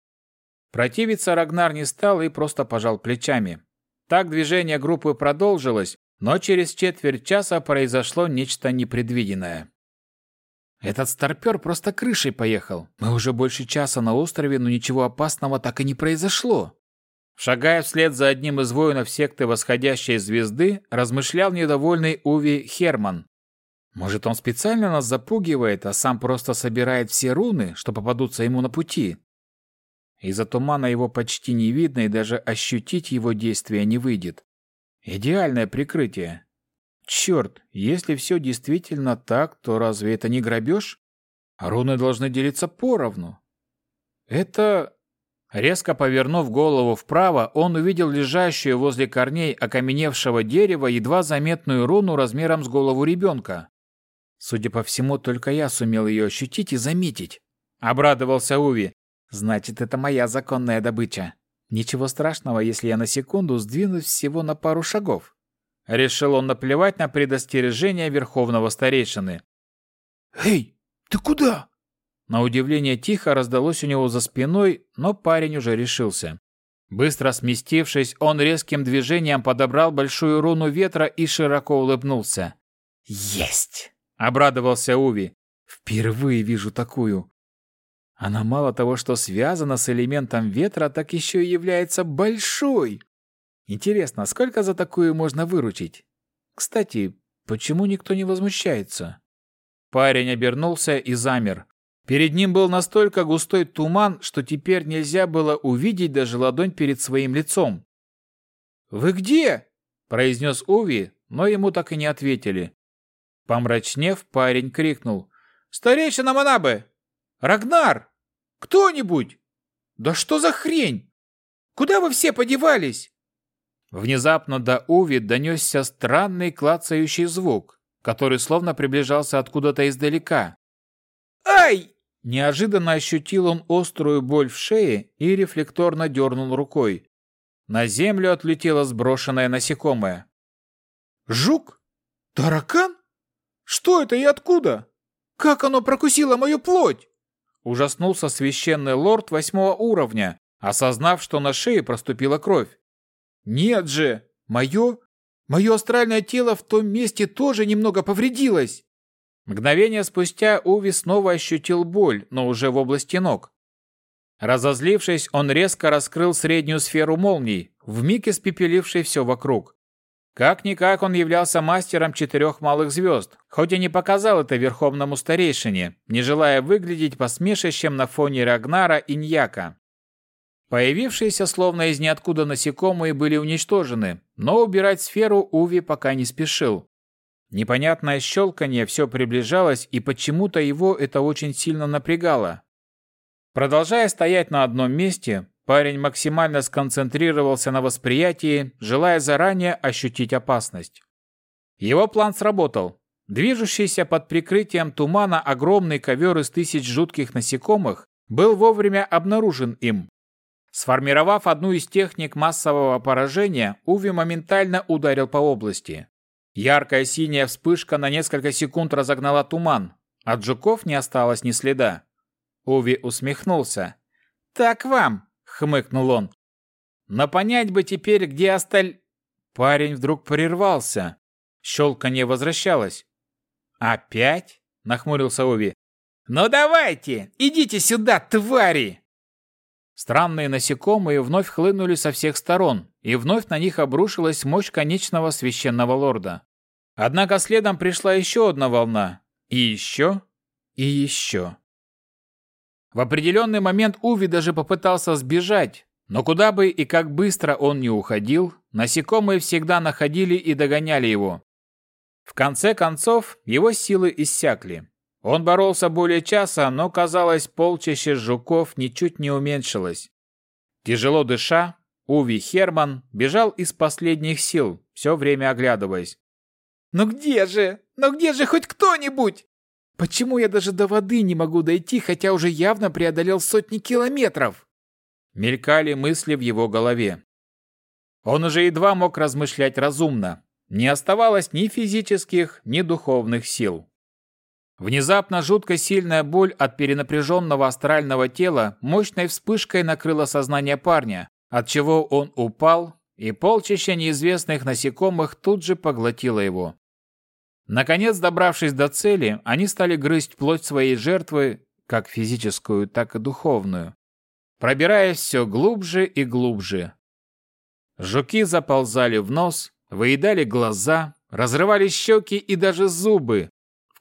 Противиться Рагнар не стал и просто пожал плечами. Так движение группы продолжилось, но через четверть часа произошло нечто непредвиденное. Этот старпер просто крышей поехал. Мы уже больше часа на острове, но ничего опасного так и не произошло. Шагая вслед за одним из воинов секты восходящей звезды, размышлял недовольный Уви Херман. Может, он специально нас запугивает, а сам просто собирает все руны, что попадутся ему на пути? Из-за тумана его почти не видно, и даже ощутить его действия не выйдет. Идеальное прикрытие. Черт, если все действительно так, то разве это не грабеж? Руны должны делиться поровну. Это... Резко повернув голову вправо, он увидел лежащую возле корней окаменевшего дерева едва заметную руну размером с голову ребенка. Судя по всему, только я сумел ее ощутить и заметить. Обрадовался Уви. Значит, это моя законная добыча. Ничего страшного, если я на секунду сдвинусь всего на пару шагов. Решил он наплевать на предостережение верховного старейшины. «Эй, ты куда?» На удивление тихо раздалось у него за спиной, но парень уже решился. Быстро сместившись, он резким движением подобрал большую руну ветра и широко улыбнулся. «Есть!» — обрадовался Уви. «Впервые вижу такую. Она мало того, что связана с элементом ветра, так еще и является большой. Интересно, сколько за такую можно выручить? Кстати, почему никто не возмущается?» Парень обернулся и замер. Перед ним был настолько густой туман, что теперь нельзя было увидеть даже ладонь перед своим лицом. «Вы где?» – произнес Уви, но ему так и не ответили. Помрачнев, парень крикнул. «Старейшина Манабе! Рагнар! Кто-нибудь! Да что за хрень? Куда вы все подевались?» Внезапно до Уви донесся странный клацающий звук, который словно приближался откуда-то издалека. «Ай!» Неожиданно ощутил он острую боль в шее и рефлекторно дернул рукой. На землю отлетело сброшенное насекомое. «Жук? Таракан? Что это и откуда? Как оно прокусило мою плоть?» Ужаснулся священный лорд восьмого уровня, осознав, что на шее проступила кровь. «Нет же! Мое... Мое астральное тело в том месте тоже немного повредилось!» Мгновение спустя Уви снова ощутил боль, но уже в области ног. Разозлившись, он резко раскрыл среднюю сферу молний, вмиг испепеливший все вокруг. Как-никак он являлся мастером четырех малых звезд, хоть и не показал это верховному старейшине, не желая выглядеть посмешищем на фоне Рагнара и Ньяка. Появившиеся словно из ниоткуда насекомые были уничтожены, но убирать сферу Уви пока не спешил. Непонятное щелканье все приближалось, и почему-то его это очень сильно напрягало. Продолжая стоять на одном месте, парень максимально сконцентрировался на восприятии, желая заранее ощутить опасность. Его план сработал. Движущийся под прикрытием тумана огромный ковер из тысяч жутких насекомых был вовремя обнаружен им. Сформировав одну из техник массового поражения, Уви моментально ударил по области. Яркая синяя вспышка на несколько секунд разогнала туман. От жуков не осталось ни следа. Уви усмехнулся. «Так вам!» — хмыкнул он. «Но понять бы теперь, где осталь...» Парень вдруг прервался. Щелканье возвращалось. «Опять?» — нахмурился Уви. «Ну давайте! Идите сюда, твари!» Странные насекомые вновь хлынули со всех сторон, и вновь на них обрушилась мощь конечного священного лорда. Однако следом пришла еще одна волна. И еще, и еще. В определенный момент Уви даже попытался сбежать, но куда бы и как быстро он не уходил, насекомые всегда находили и догоняли его. В конце концов, его силы иссякли. Он боролся более часа, но, казалось, полчище жуков ничуть не уменьшилось. Тяжело дыша, Уви Херман бежал из последних сил, все время оглядываясь. «Ну где же? Ну где же хоть кто-нибудь? Почему я даже до воды не могу дойти, хотя уже явно преодолел сотни километров?» Мелькали мысли в его голове. Он уже едва мог размышлять разумно. Не оставалось ни физических, ни духовных сил. Внезапно жутко сильная боль от перенапряженного астрального тела мощной вспышкой накрыла сознание парня, от чего он упал, и полчища неизвестных насекомых тут же поглотило его. Наконец, добравшись до цели, они стали грызть плоть своей жертвы, как физическую, так и духовную, пробираясь все глубже и глубже. Жуки заползали в нос, выедали глаза, разрывали щеки и даже зубы,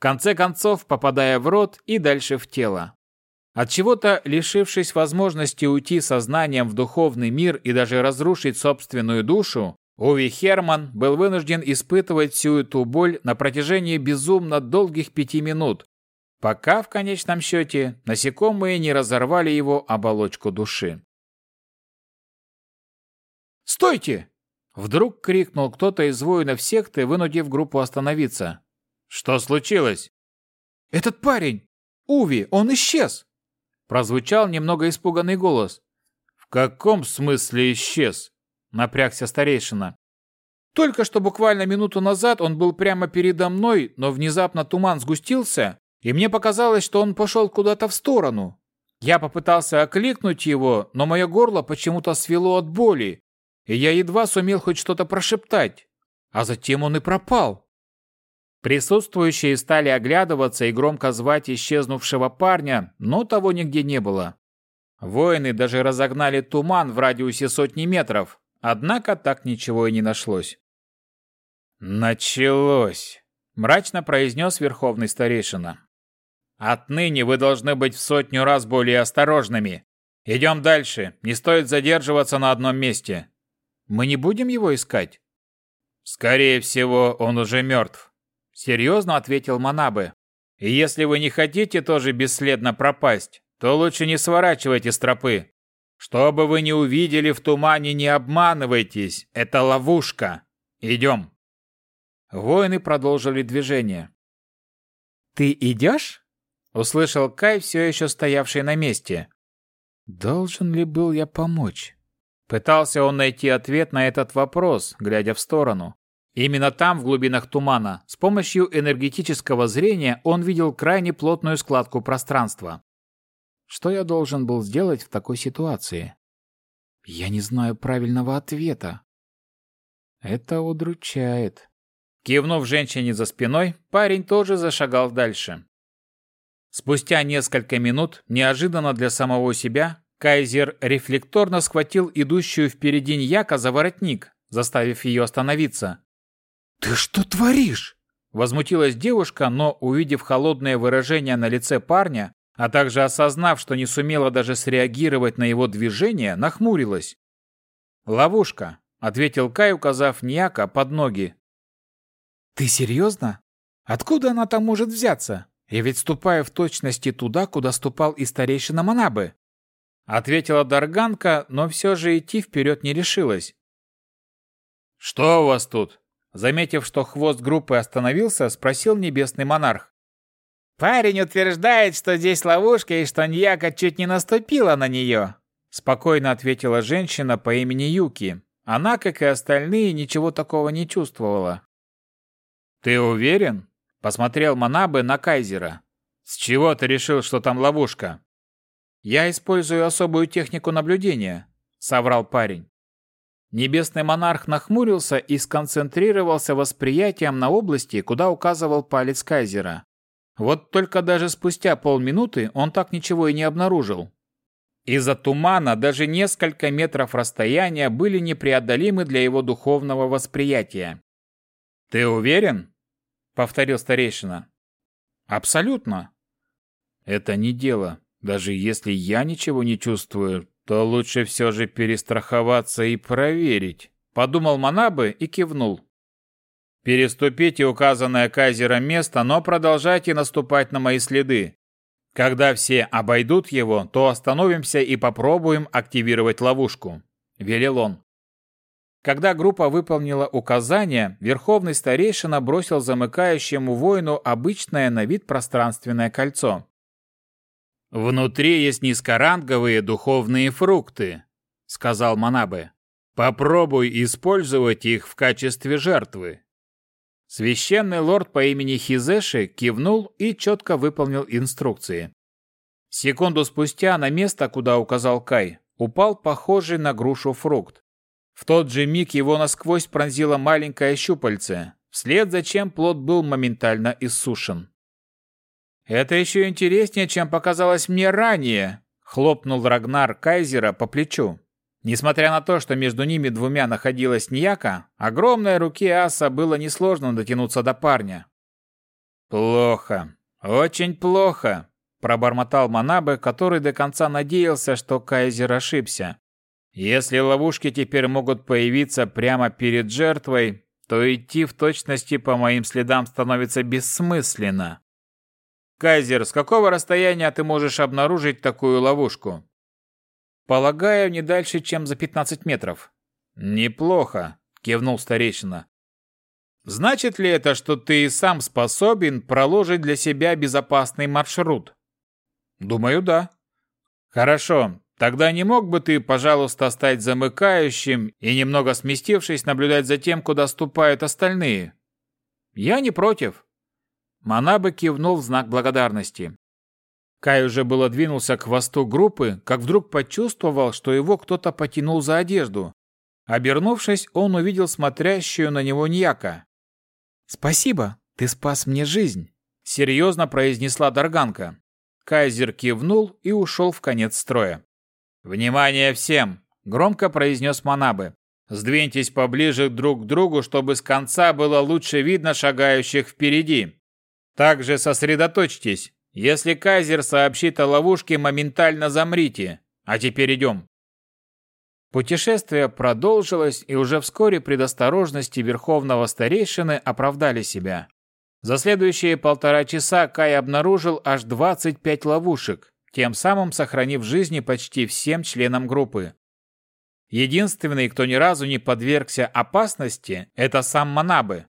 конце концов попадая в рот и дальше в тело. От чего-то, лишившись возможности уйти сознанием в духовный мир и даже разрушить собственную душу, Уви Херман был вынужден испытывать всю эту боль на протяжении безумно долгих пяти минут, пока в конечном счете насекомые не разорвали его оболочку души. «Стойте!» — вдруг крикнул кто-то из воинов секты, вынудив группу остановиться. «Что случилось?» «Этот парень! Уви, он исчез!» Прозвучал немного испуганный голос. «В каком смысле исчез?» Напрягся старейшина. Только что буквально минуту назад он был прямо передо мной, но внезапно туман сгустился, и мне показалось, что он пошел куда-то в сторону. Я попытался окликнуть его, но мое горло почему-то свело от боли, и я едва сумел хоть что-то прошептать. А затем он и пропал. Присутствующие стали оглядываться и громко звать исчезнувшего парня, но того нигде не было. Воины даже разогнали туман в радиусе сотни метров, Однако так ничего и не нашлось. «Началось!» – мрачно произнес верховный старейшина. «Отныне вы должны быть в сотню раз более осторожными. Идем дальше, не стоит задерживаться на одном месте». «Мы не будем его искать?» «Скорее всего, он уже мертв», – серьезно ответил Манабе. «И если вы не хотите тоже бесследно пропасть, то лучше не сворачивайте с тропы. Что бы вы ни увидели в тумане, не обманывайтесь. Это ловушка. Идем. Воины продолжили движение. «Ты идешь?» — услышал Кай, все еще стоявший на месте. «Должен ли был я помочь?» Пытался он найти ответ на этот вопрос, глядя в сторону. Именно там, в глубинах тумана, с помощью энергетического зрения он видел крайне плотную складку пространства. Что я должен был сделать в такой ситуации? Я не знаю правильного ответа. Это удручает. Кивнув женщине за спиной, парень тоже зашагал дальше. Спустя несколько минут, неожиданно для самого себя, Кайзер рефлекторно схватил идущую впереди Ньяка за воротник, заставив ее остановиться. «Ты что творишь?» Возмутилась девушка, но, увидев холодное выражение на лице парня, а также осознав, что не сумела даже среагировать на его движение, нахмурилась. «Ловушка», — ответил Кай, указав Ньяка под ноги. «Ты серьезно? Откуда она там может взяться? Я ведь ступаю в точности туда, куда ступал и старейшина Манабы». Ответила Дарганка, но все же идти вперед не решилась. «Что у вас тут?» Заметив, что хвост группы остановился, спросил небесный монарх. Парень утверждает, что здесь ловушка и что Ньяка чуть не наступила на нее. Спокойно ответила женщина по имени Юки. Она, как и остальные, ничего такого не чувствовала. «Ты уверен?» – посмотрел Манабе на Кайзера. «С чего ты решил, что там ловушка?» «Я использую особую технику наблюдения», – соврал парень. Небесный монарх нахмурился и сконцентрировался восприятием на области, куда указывал палец Кайзера. Вот только даже спустя полминуты он так ничего и не обнаружил. Из-за тумана даже несколько метров расстояния были непреодолимы для его духовного восприятия. «Ты уверен?» — повторил старейшина. «Абсолютно». «Это не дело. Даже если я ничего не чувствую, то лучше все же перестраховаться и проверить», — подумал Манабы и кивнул. Переступите указанное Кайзером место, но продолжайте наступать на мои следы. Когда все обойдут его, то остановимся и попробуем активировать ловушку», – велел он. Когда группа выполнила указание, верховный старейшина бросил замыкающему воину обычное на вид пространственное кольцо. «Внутри есть низкоранговые духовные фрукты», — сказал Манабе. «Попробуй использовать их в качестве жертвы. Священный лорд по имени Хизеши кивнул и четко выполнил инструкции. Секунду спустя на место, куда указал Кай, упал похожий на грушу фрукт. В тот же миг его насквозь пронзило маленькое щупальце, вслед за чем плод был моментально иссушен. «Это еще интереснее, чем показалось мне ранее», — хлопнул Рагнар Кайзера по плечу. Несмотря на то, что между ними двумя находилась Ньяка, огромной руке Аса было несложно дотянуться до парня. «Плохо, очень плохо», – пробормотал Манабе, который до конца надеялся, что Кайзер ошибся. Если ловушки теперь могут появиться прямо перед жертвой, то идти в точности по моим следам становится бессмысленно. Кайзер, с какого расстояния ты можешь обнаружить такую ловушку? Полагаю, не дальше, чем за 15 метров. Неплохо, кивнул старейшина. Значит ли это, что ты сам способен проложить для себя безопасный маршрут? Думаю, да. Хорошо. Тогда не мог бы ты, пожалуйста, стать замыкающим и немного сместившись наблюдать за тем, куда ступают остальные? Я не против. Манабе кивнул в знак благодарности. Кай уже было двинулся к хвосту группы, как вдруг почувствовал, что его кто-то потянул за одежду. Обернувшись, он увидел смотрящую на него Ньяка. «Спасибо, ты спас мне жизнь», — серьезно произнесла Дарганка. Кайзер кивнул и ушел в конец строя. «Внимание всем!» – громко произнес Манабе. «Сдвиньтесь поближе друг к другу, чтобы с конца было лучше видно шагающих впереди. Также сосредоточьтесь. Если Кайзер сообщит о ловушке, моментально замрите. А теперь идем». Путешествие продолжилось, и уже вскоре предосторожности верховного старейшины оправдали себя. За следующие полтора часа Кай обнаружил аж 25 ловушек, тем самым сохранив жизни почти всем членам группы. Единственный, кто ни разу не подвергся опасности, это сам Манабы.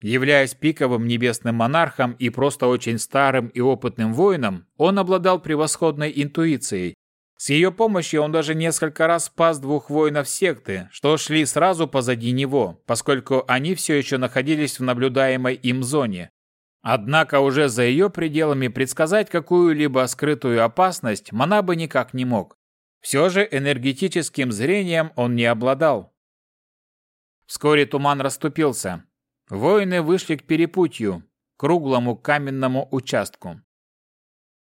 Являясь пиковым небесным монархом и просто очень старым и опытным воином, он обладал превосходной интуицией. С ее помощью он даже несколько раз спас двух воинов секты, что шли сразу позади него, поскольку они все еще находились в наблюдаемой им зоне. Однако уже за ее пределами предсказать какую-либо скрытую опасность Манабы никак не мог. Все же энергетическим зрением он не обладал. Вскоре туман расступился. Воины вышли к перепутью, круглому каменному участку.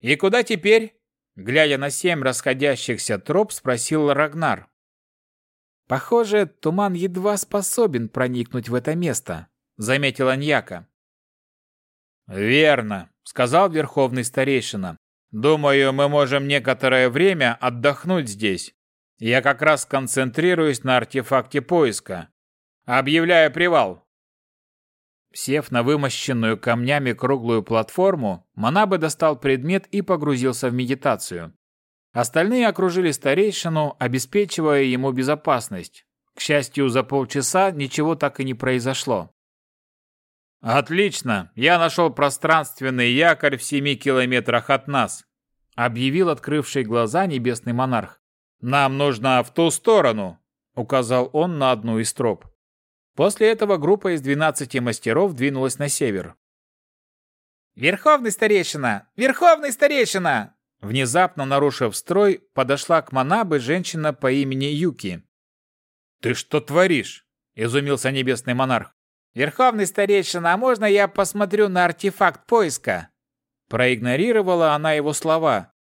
«И куда теперь?» Глядя на семь расходящихся троп, спросил Рагнар. «Похоже, туман едва способен проникнуть в это место», — заметила Ньяка. «Верно», — сказал верховный старейшина. «Думаю, мы можем некоторое время отдохнуть здесь. Я как раз концентрируюсь на артефакте поиска. Объявляю привал». Сев на вымощенную камнями круглую платформу, Манабе достал предмет и погрузился в медитацию. Остальные окружили старейшину, обеспечивая ему безопасность. К счастью, за полчаса ничего так и не произошло. «Отлично! Я нашел пространственный якорь в семи километрах от нас», объявил открывший глаза небесный монарх. «Нам нужно в ту сторону», указал он на одну из троп. После этого группа из 12 мастеров двинулась на север. «Верховный старейшина! Верховный старейшина!» Внезапно нарушив строй, подошла к Манабе женщина по имени Юки. «Ты что творишь?» – изумился небесный монарх. «Верховный старейшина, а можно я посмотрю на артефакт поиска?» Проигнорировала она его слова.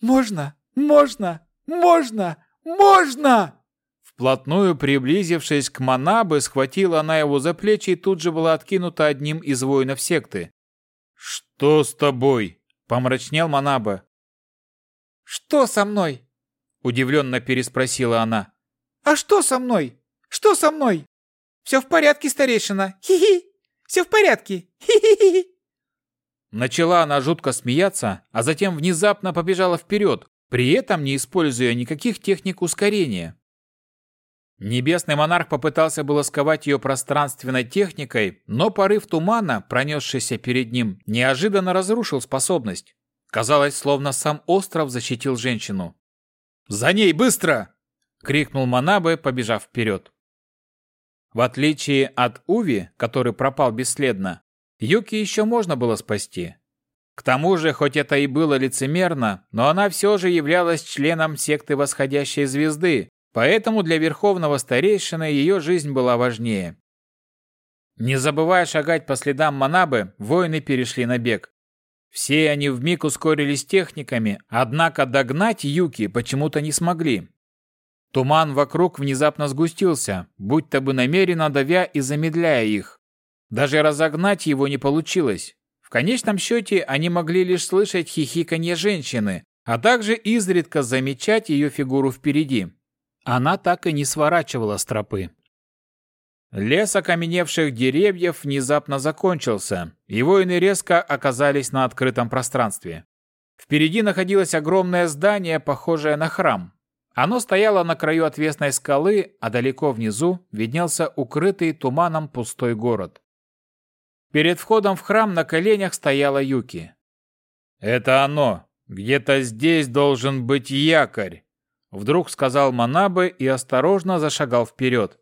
«Можно! Можно! Можно! Можно!» Вплотную приблизившись к Манабе, схватила она его за плечи и тут же была откинута одним из воинов секты. «Что с тобой?» – помрачнел Манаба. «Что со мной?» – удивленно переспросила она. «А что со мной? Что со мной?» Все в порядке, старейшина. Хи-хи. Все в порядке. Хи-хи-хи. Начала она жутко смеяться, а затем внезапно побежала вперед, при этом не используя никаких техник ускорения. Небесный монарх попытался было сковать ее пространственной техникой, но порыв тумана, пронесшийся перед ним, неожиданно разрушил способность. Казалось, словно сам остров защитил женщину. «За ней, быстро!» — крикнул Манабе, побежав вперед. В отличие от Уви, который пропал бесследно, Юки еще можно было спасти. К тому же, хоть это и было лицемерно, но она все же являлась членом секты восходящей звезды, поэтому для верховного старейшины ее жизнь была важнее. Не забывая шагать по следам Манабы, воины перешли на бег. Все они вмиг ускорились техниками, однако догнать Юки почему-то не смогли. Туман вокруг внезапно сгустился, будто бы намеренно давя и замедляя их. Даже разогнать его не получилось. В конечном счете они могли лишь слышать хихиканье женщины, а также изредка замечать ее фигуру впереди. Она так и не сворачивала с тропы. Лес окаменевших деревьев внезапно закончился, и воины резко оказались на открытом пространстве. Впереди находилось огромное здание, похожее на храм. Оно стояло на краю отвесной скалы, а далеко внизу виднелся укрытый туманом пустой город. Перед входом в храм на коленях стояла Юки. «Это оно! Где-то здесь должен быть якорь!» Вдруг сказал Манабе и осторожно зашагал вперед.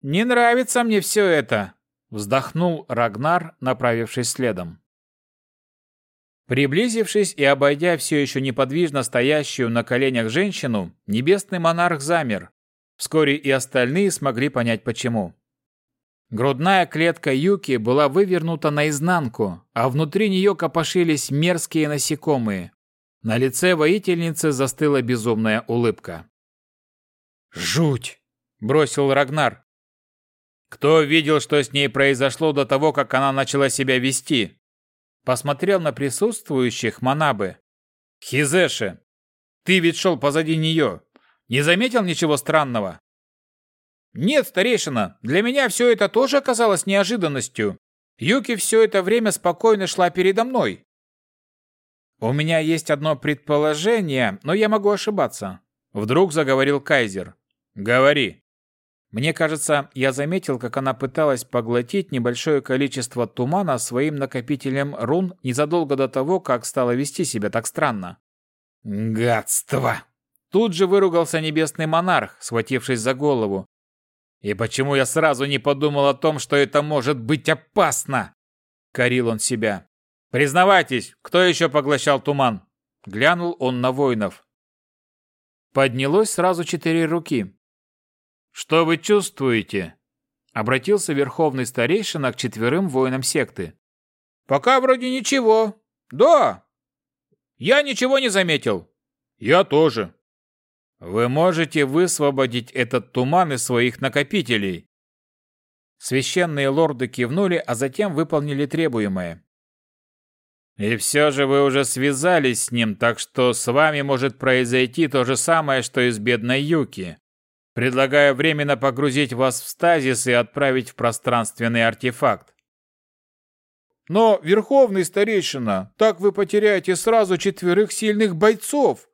«Не нравится мне все это!» — вздохнул Рагнар, направившись следом. Приблизившись и обойдя все еще неподвижно стоящую на коленях женщину, небесный монарх замер. Вскоре и остальные смогли понять почему. Грудная клетка Юки была вывернута наизнанку, а внутри нее копошились мерзкие насекомые. На лице воительницы застыла безумная улыбка. «Жуть!» – бросил Рагнар. Кто видел, что с ней произошло до того, как она начала себя вести? Посмотрел на присутствующих Манабы. Хизеши, ты ведь шел позади нее. Не заметил ничего странного? Нет, старейшина, для меня все это тоже оказалось неожиданностью. Юки все это время спокойно шла передо мной. У меня есть одно предположение, но я могу ошибаться. Вдруг заговорил Кайзер. Говори. Мне кажется, я заметил, как она пыталась поглотить небольшое количество тумана своим накопителем рун незадолго до того, как стала вести себя так странно. «Гадство!» Тут же выругался небесный монарх, схватившись за голову. «И почему я сразу не подумал о том, что это может быть опасно?» Корил он себя. «Признавайтесь, кто еще поглощал туман?» Глянул он на воинов. Поднялось сразу четыре руки. «Что вы чувствуете?» Обратился верховный старейшина к четверым воинам секты. «Пока вроде ничего. Да. Я ничего не заметил». «Я тоже». «Вы можете высвободить этот туман из своих накопителей?» Священные лорды кивнули, а затем выполнили требуемое. «И все же вы уже связались с ним, так что с вами может произойти то же самое, что и с бедной Юки. Предлагаю временно погрузить вас в стазис и отправить в пространственный артефакт. Но, верховный старейшина, так вы потеряете сразу четверых сильных бойцов.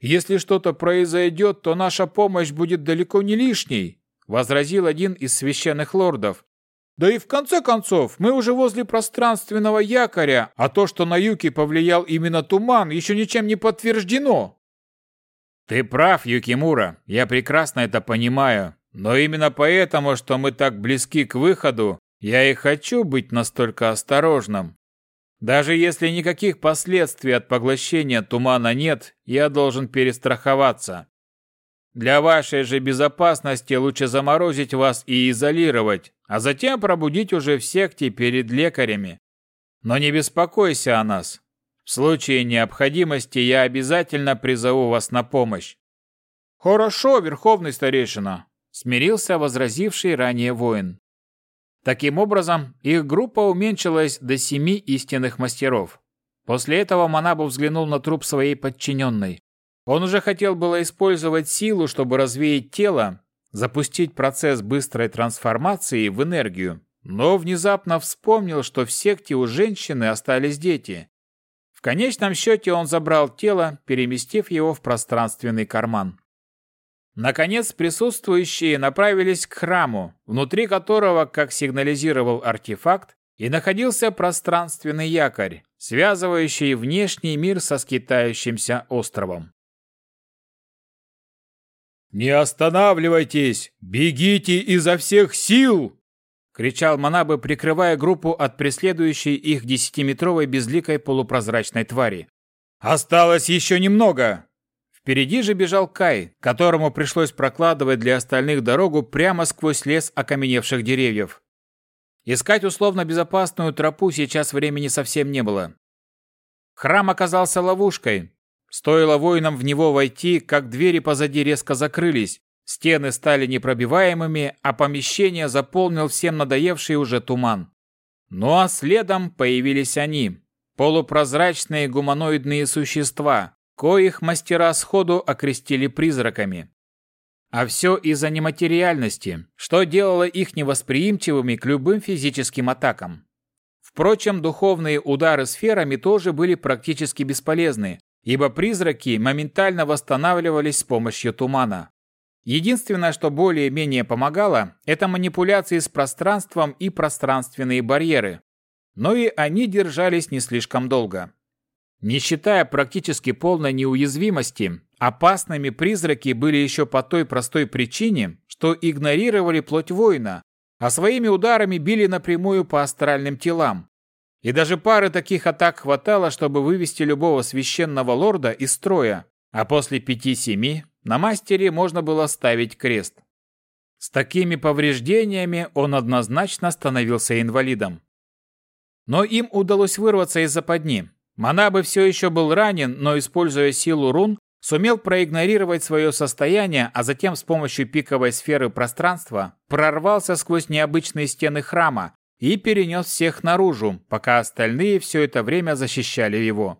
Если что-то произойдет, то наша помощь будет далеко не лишней, возразил один из священных лордов. Да и в конце концов, мы уже возле пространственного якоря, а то, что на юге повлиял именно туман, еще ничем не подтверждено. Ты прав, Юкимура, я прекрасно это понимаю. Но именно поэтому, что мы так близки к выходу, я и хочу быть настолько осторожным. Даже если никаких последствий от поглощения тумана нет, я должен перестраховаться. Для вашей же безопасности лучше заморозить вас и изолировать, а затем пробудить уже в секте перед лекарями. Но не беспокойся о нас. В случае необходимости я обязательно призову вас на помощь. Хорошо, верховный старейшина, смирился возразивший ранее воин. Таким образом, их группа уменьшилась до семи истинных мастеров. После этого Манабу взглянул на труп своей подчиненной. Он уже хотел было использовать силу, чтобы развеять тело, запустить процесс быстрой трансформации в энергию, но внезапно вспомнил, что в секте у женщины остались дети, в конечном счете он забрал тело, переместив его в пространственный карман. Наконец присутствующие направились к храму, внутри которого, как сигнализировал артефакт, и находился пространственный якорь, связывающий внешний мир со скитающимся островом. «Не останавливайтесь! Бегите изо всех сил!» кричал Манабы, прикрывая группу от преследующей их десятиметровой безликой полупрозрачной твари. «Осталось еще немного!» Впереди же бежал Кай, которому пришлось прокладывать для остальных дорогу прямо сквозь лес окаменевших деревьев. Искать условно безопасную тропу сейчас времени совсем не было. Храм оказался ловушкой. Стоило воинам в него войти, как двери позади резко закрылись, Стены стали непробиваемыми, а помещение заполнил всем надоевший уже туман. Ну а следом появились они. полупрозрачные гуманоидные существа, коих мастера сходу окрестили призраками. А все из-за нематериальности, что делало их невосприимчивыми к любым физическим атакам. Впрочем, духовные удары сферами тоже были практически бесполезны, ибо призраки моментально восстанавливались с помощью тумана. Единственное, что более-менее помогало, это манипуляции с пространством и пространственные барьеры. Но и они держались не слишком долго. Не считая практически полной неуязвимости, опасными призраки были еще по той простой причине, что игнорировали плоть воина, а своими ударами били напрямую по астральным телам. И даже пары таких атак хватало, чтобы вывести любого священного лорда из строя, а после пяти-семи на мастере можно было ставить крест. С такими повреждениями он однозначно становился инвалидом. Но им удалось вырваться из западни. Манабы все еще был ранен, но, используя силу рун, сумел проигнорировать свое состояние, а затем с помощью пиковой сферы пространства прорвался сквозь необычные стены храма и перенес всех наружу, пока остальные все это время защищали его.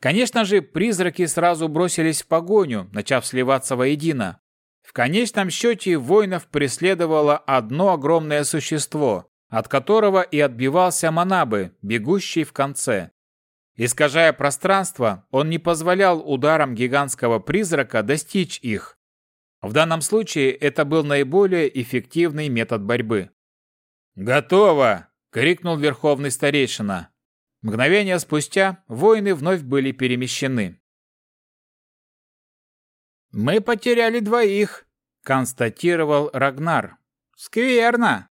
Конечно же, призраки сразу бросились в погоню, начав сливаться воедино. В конечном счете воинов преследовало одно огромное существо, от которого и отбивался Манабы, бегущий в конце. Искажая пространство, он не позволял ударам гигантского призрака достичь их. В данном случае это был наиболее эффективный метод борьбы. «Готово!» — крикнул верховный старейшина. Мгновение спустя воины вновь были перемещены. «Мы потеряли двоих», — констатировал Рагнар. «Скверно».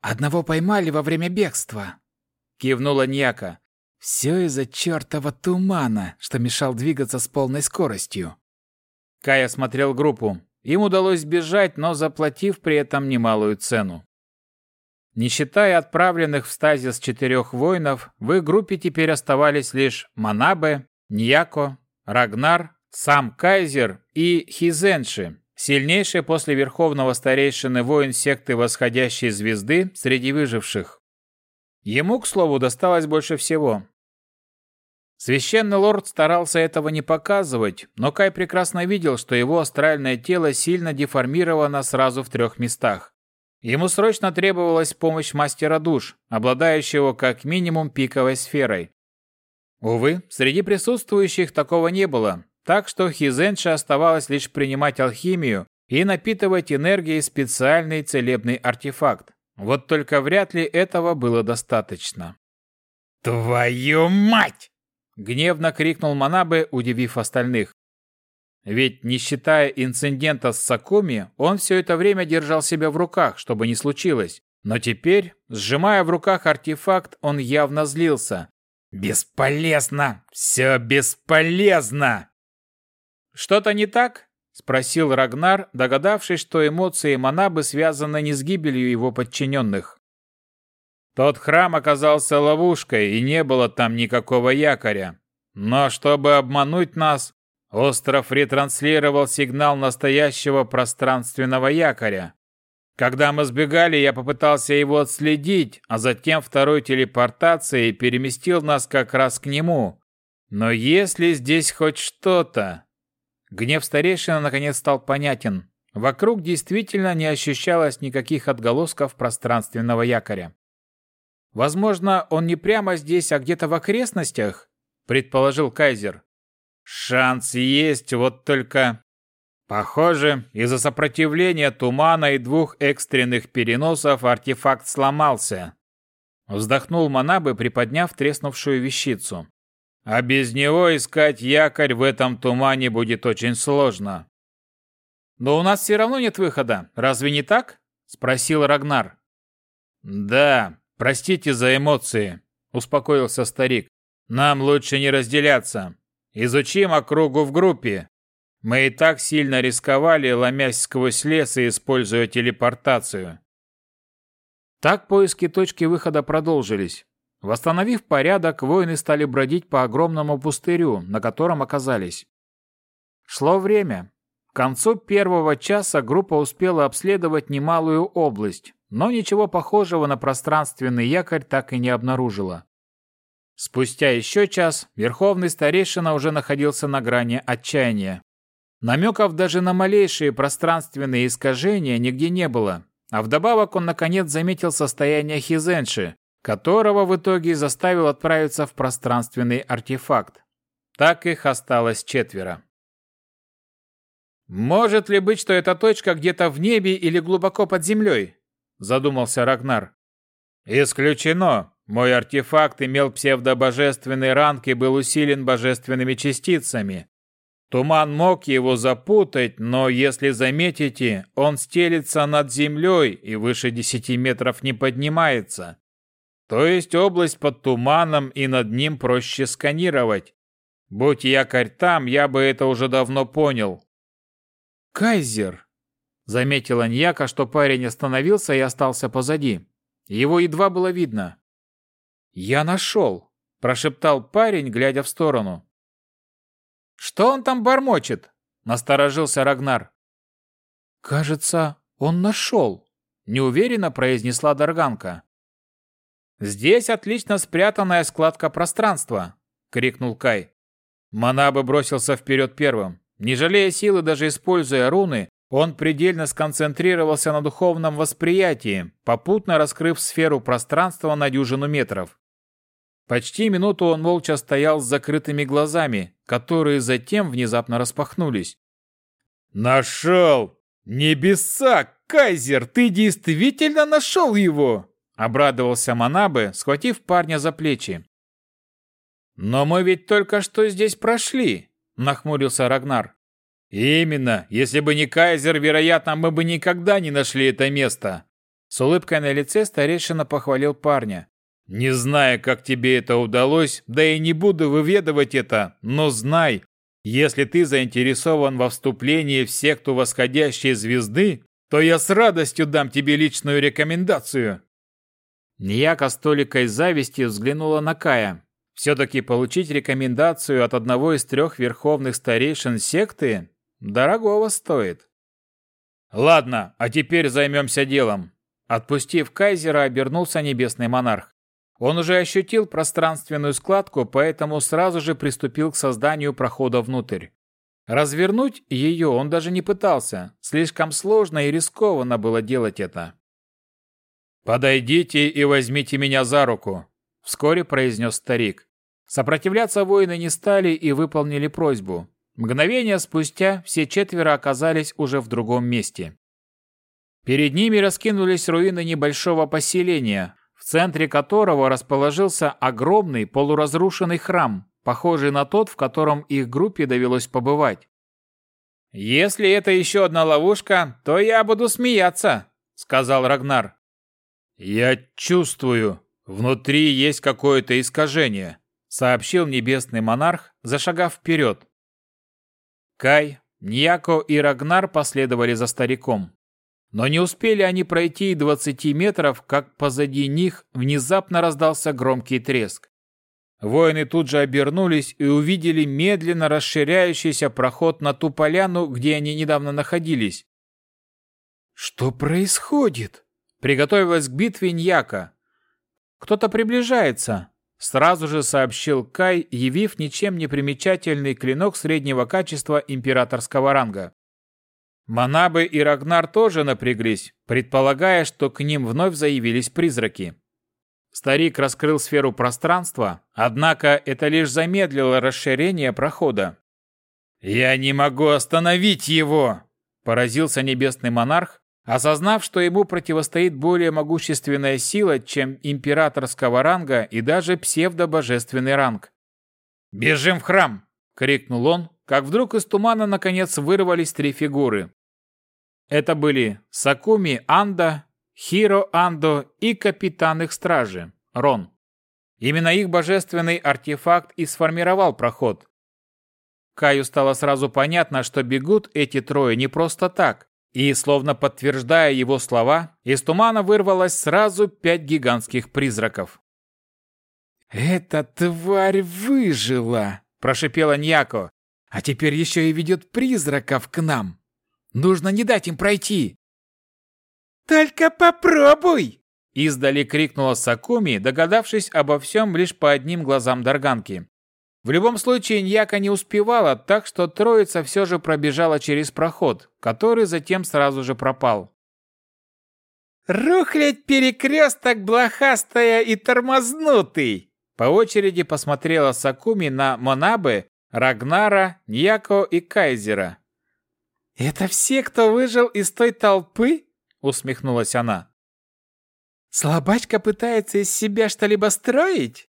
«Одного поймали во время бегства», — кивнула Ньяка. «Все из-за чертова тумана, что мешал двигаться с полной скоростью». Кай осмотрел группу. Им удалось сбежать, но заплатив при этом немалую цену. Не считая отправленных в стазис четырех воинов, в их группе теперь оставались лишь Манабе, Ньяко, Рагнар, сам Кайзер и Хизенши, сильнейший после верховного старейшины воин секты Восходящей Звезды среди выживших. Ему, к слову, досталось больше всего. Священный лорд старался этого не показывать, но Кай прекрасно видел, что его астральное тело сильно деформировано сразу в трех местах. Ему срочно требовалась помощь мастера душ, обладающего как минимум пиковой сферой. Увы, среди присутствующих такого не было, так что Хизенше оставалось лишь принимать алхимию и напитывать энергией специальный целебный артефакт. Вот только вряд ли этого было достаточно. «Твою мать!» — гневно крикнул Манабе, удивив остальных. Ведь, не считая инцидента с Сакуми, он все это время держал себя в руках, чтобы не случилось. Но теперь, сжимая в руках артефакт, он явно злился. «Бесполезно! Все бесполезно!» «Что-то не так?» – спросил Рагнар, догадавшись, что эмоции Манабы связаны не с гибелью его подчиненных. Тот храм оказался ловушкой, и не было там никакого якоря. Но чтобы обмануть нас, Остров ретранслировал сигнал настоящего пространственного якоря. Когда мы сбегали, я попытался его отследить, а затем второй телепортацией переместил нас как раз к нему. Но если здесь хоть что-то... Гнев старейшина наконец стал понятен. Вокруг действительно не ощущалось никаких отголосков пространственного якоря. Возможно, он не прямо здесь, а где-то в окрестностях, предположил Кайзер. Шанс есть, вот только... Похоже, из-за сопротивления тумана и двух экстренных переносов артефакт сломался. Вздохнул Манабы, приподняв треснувшую вещицу. А без него искать якорь в этом тумане будет очень сложно. Но у нас все равно нет выхода, разве не так? Спросил Рагнар. Да, простите за эмоции, успокоился старик. Нам лучше не разделяться. Изучим округу в группе. Мы и так сильно рисковали, ломясь сквозь лес и используя телепортацию. Так поиски точки выхода продолжились. Восстановив порядок, воины стали бродить по огромному пустырю, на котором оказались. Шло время. К концу первого часа группа успела обследовать немалую область, но ничего похожего на пространственный якорь так и не обнаружила. Спустя еще час верховный старейшина уже находился на грани отчаяния. Намеков даже на малейшие пространственные искажения нигде не было, а вдобавок он наконец заметил состояние Хизенши, которого в итоге заставил отправиться в пространственный артефакт. Так их осталось четверо. «Может ли быть, что эта точка где-то в небе или глубоко под землей?» – задумался Рагнар. «Исключено. Мой артефакт имел псевдобожественный ранг и был усилен божественными частицами. Туман мог его запутать, но, если заметите, он стелится над землей и выше десяти метров не поднимается. То есть область под туманом и над ним проще сканировать. Будь якорь там, я бы это уже давно понял. «Кайзер!» Заметила Ньяка, что парень остановился и остался позади. Его едва было видно. «Я нашел!» – прошептал парень, глядя в сторону. «Что он там бормочет?» – насторожился Рагнар. «Кажется, он нашел», – неуверенно произнесла Дарганка. «Здесь отлично спрятанная складка пространства», — крикнул Кай. Манабы бросился вперед первым. Не жалея силы, даже используя руны, он предельно сконцентрировался на духовном восприятии, попутно раскрыв сферу пространства на дюжину метров. Почти минуту он молча стоял с закрытыми глазами, которые затем внезапно распахнулись. «Нашел! Небеса! Кайзер, ты действительно нашел его!» Обрадовался Манабе, схватив парня за плечи. «Но мы ведь только что здесь прошли», — нахмурился Рагнар. «Именно. Если бы не Кайзер, вероятно, мы бы никогда не нашли это место». С улыбкой на лице старейшина похвалил парня. Не знаю, как тебе это удалось, да и не буду выведывать это, но знай, если ты заинтересован во вступлении в секту восходящей звезды, то я с радостью дам тебе личную рекомендацию. Ньяка с толикой зависти взглянула на Кая. Все-таки получить рекомендацию от одного из трех верховных старейшин секты дорогого стоит. Ладно, а теперь займемся делом. Отпустив Кайзера, обернулся небесный монарх. Он уже ощутил пространственную складку, поэтому сразу же приступил к созданию прохода внутрь. Развернуть ее он даже не пытался, слишком сложно и рискованно было делать это. «Подойдите и возьмите меня за руку», — вскоре произнес старик. Сопротивляться воины не стали и выполнили просьбу. Мгновение спустя все четверо оказались уже в другом месте. Перед ними раскинулись руины небольшого поселения, в центре которого расположился огромный полуразрушенный храм, похожий на тот, в котором их группе довелось побывать. «Если это еще одна ловушка, то я буду смеяться», — сказал Рагнар. «Я чувствую, внутри есть какое-то искажение», — сообщил небесный монарх, зашагав вперед. Кай, Ньяко и Рагнар последовали за стариком. Но не успели они пройти и двадцати метров, как позади них внезапно раздался громкий треск. Воины тут же обернулись и увидели медленно расширяющийся проход на ту поляну, где они недавно находились. «Что происходит?» Приготовилась к битве Ньяка. «Кто-то приближается», — сразу же сообщил Кай, явив ничем не примечательный клинок среднего качества императорского ранга. Манабы и Рагнар тоже напряглись, предполагая, что к ним вновь заявились призраки. Старик раскрыл сферу пространства, однако это лишь замедлило расширение прохода. «Я не могу остановить его!» – поразился небесный монарх, осознав, что ему противостоит более могущественная сила, чем императорского ранга и даже псевдобожественный ранг. «Бежим в храм!» – крикнул он, как вдруг из тумана наконец вырвались три фигуры. Это были Сакуми Анда, Хиро Андо и капитан их стражи, Рон. Именно их божественный артефакт и сформировал проход. Каю стало сразу понятно, что бегут эти трое не просто так, и, словно подтверждая его слова, из тумана вырвалось сразу пять гигантских призраков. «Эта тварь выжила!» – прошипела Ньяко. «А теперь еще и ведет призраков к нам!» Нужно не дать им пройти!» «Только попробуй!» Издали крикнула Сакуми, догадавшись обо всем лишь по одним глазам Дарганки. В любом случае, Ньяка не успевала, так что троица все же пробежала через проход, который затем сразу же пропал. «Рухлядь перекресток блохастая и тормознутый!» По очереди посмотрела Сакуми на Монабе, Рагнара, Ньяко и Кайзера. «Это все, кто выжил из той толпы?» усмехнулась она. «Слабачка пытается из себя что-либо строить?»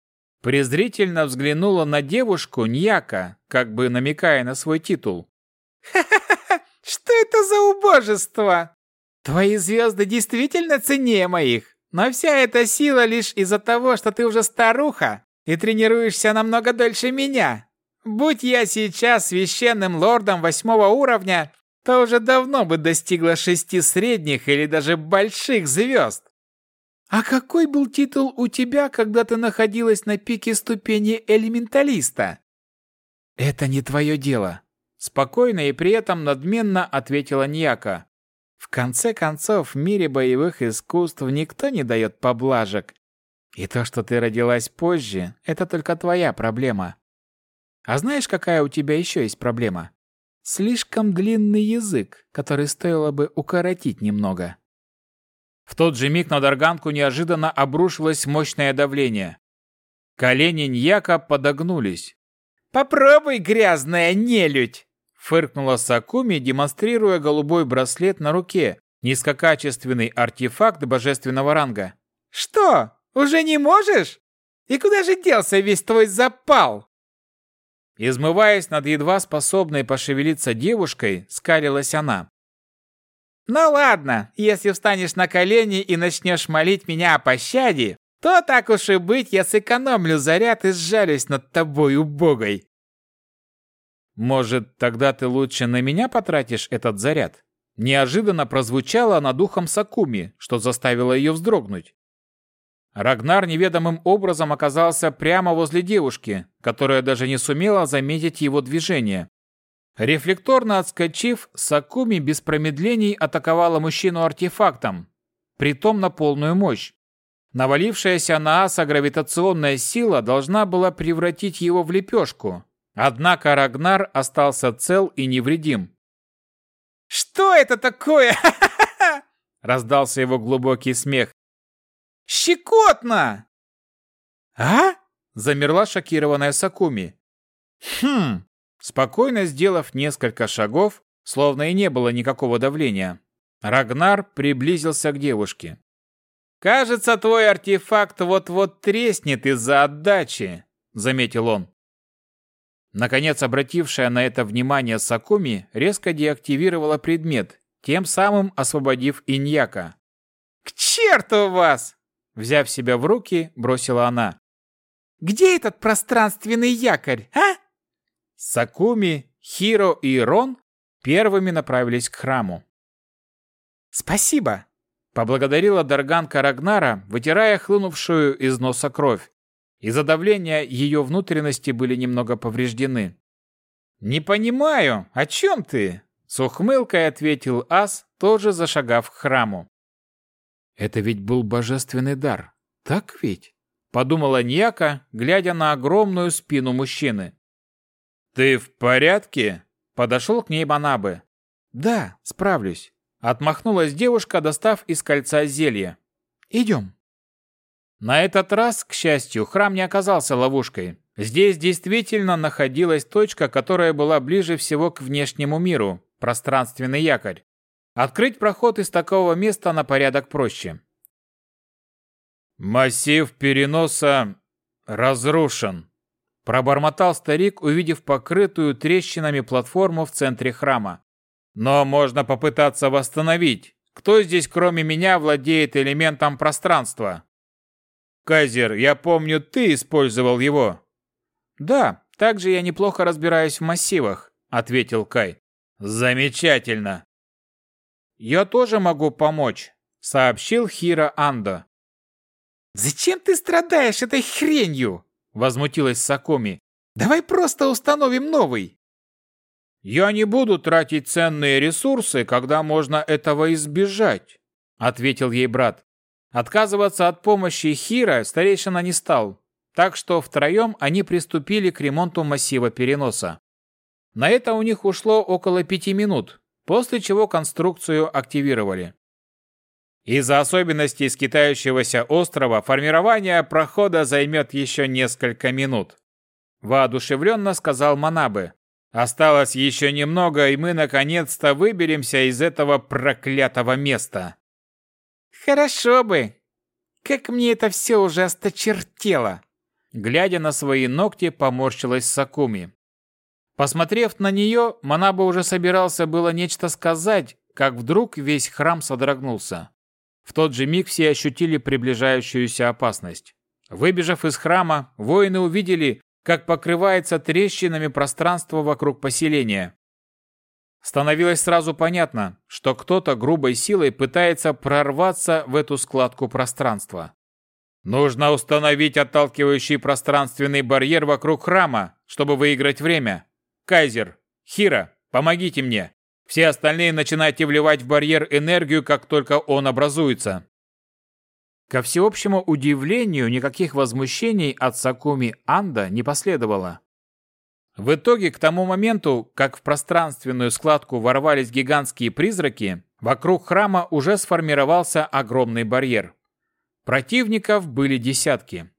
Презрительно взглянула на девушку Ньяка, как бы намекая на свой титул. «Ха-ха-ха! Что это за убожество? Твои звезды действительно ценнее моих, но вся эта сила лишь из-за того, что ты уже старуха и тренируешься намного дольше меня. Будь я сейчас священным лордом восьмого уровня, то уже давно бы достигла шести средних или даже больших звезд. А какой был титул у тебя, когда ты находилась на пике ступени элементалиста? Это не твое дело. Спокойно и при этом надменно ответила Ньяка. В конце концов, в мире боевых искусств никто не дает поблажек. И то, что ты родилась позже, это только твоя проблема. А знаешь, какая у тебя еще есть проблема? Слишком длинный язык, который стоило бы укоротить немного. В тот же миг на Дарганку неожиданно обрушилось мощное давление. Колени Ньяка подогнулись. «Попробуй, грязная нелюдь!» Фыркнула Сакуми, демонстрируя голубой браслет на руке, низкокачественный артефакт божественного ранга. «Что, уже не можешь? И куда же делся весь твой запал?» Измываясь над едва способной пошевелиться девушкой, скалилась она. «Ну ладно, если встанешь на колени и начнешь молить меня о пощаде, то так уж и быть, я сэкономлю заряд и сжалюсь над тобой убогой». «Может, тогда ты лучше на меня потратишь этот заряд?» Неожиданно прозвучало над ухом Сакуми, что заставило ее вздрогнуть. Рагнар неведомым образом оказался прямо возле девушки, которая даже не сумела заметить его движение. Рефлекторно отскочив, Сакуми без промедлений атаковала мужчину артефактом, притом на полную мощь. Навалившаяся на аса гравитационная сила должна была превратить его в лепешку. Однако Рагнар остался цел и невредим. «Что это такое?» Раздался его глубокий смех. «Щекотно!» «А?» – замерла шокированная Сакуми. «Хм, Спокойно сделав несколько шагов, словно и не было никакого давления, Рагнар приблизился к девушке. «Кажется, твой артефакт вот-вот треснет из-за отдачи», — заметил он. Наконец, обратившая на это внимание Сакуми, резко деактивировала предмет, тем самым освободив Иньяка. «К черту вас!» Взяв себя в руки, бросила она. «Где этот пространственный якорь, а?» Сакуми, Хиро и Рон первыми направились к храму. «Спасибо!» – поблагодарила Дарганка Рагнара, вытирая хлынувшую из носа кровь. Из-за давления ее внутренности были немного повреждены. «Не понимаю, о чем ты?» – с ухмылкой ответил Ас, тоже зашагав к храму. «Это ведь был божественный дар, так ведь?» – подумала Ньяка, глядя на огромную спину мужчины. «Ты в порядке?» Подошел к ней Банабы. «Да, справлюсь». Отмахнулась девушка, достав из кольца зелье. «Идем». На этот раз, к счастью, храм не оказался ловушкой. Здесь действительно находилась точка, которая была ближе всего к внешнему миру – пространственный якорь. Открыть проход из такого места на порядок проще. «Массив переноса разрушен», Пробормотал старик, увидев покрытую трещинами платформу в центре храма. «Но можно попытаться восстановить. Кто здесь, кроме меня, владеет элементом пространства?» «Кайзер, я помню, ты использовал его». «Да, также я неплохо разбираюсь в массивах», — ответил Кай. «Замечательно». «Я тоже могу помочь», — сообщил Хира Андо. «Зачем ты страдаешь этой хренью?» Возмутилась Сакоми. «Давай просто установим новый!» «Я не буду тратить ценные ресурсы, когда можно этого избежать», — ответил ей брат. Отказываться от помощи Хира старейшина не стал, так что втроем они приступили к ремонту массива переноса. На это у них ушло около пяти минут, после чего конструкцию активировали. Из-за особенностей скитающегося острова формирование прохода займет еще несколько минут. Воодушевленно сказал Манабе. Осталось еще немного, и мы наконец-то выберемся из этого проклятого места. Хорошо бы. Как мне это все уже осточертело. Глядя на свои ногти, поморщилась Сакуми. Посмотрев на нее, Манаба уже собирался было нечто сказать, как вдруг весь храм содрогнулся. В тот же миг все ощутили приближающуюся опасность. Выбежав из храма, воины увидели, как покрывается трещинами пространство вокруг поселения. Становилось сразу понятно, что кто-то грубой силой пытается прорваться в эту складку пространства. Нужно установить отталкивающий пространственный барьер вокруг храма, чтобы выиграть время. Кайзер, Хира, помогите мне. Все остальные начинайте вливать в барьер энергию, как только он образуется. Ко всеобщему удивлению, никаких возмущений от Сакуми Анда не последовало. В итоге, к тому моменту, как в пространственную складку ворвались гигантские призраки, вокруг храма уже сформировался огромный барьер. Противников были десятки.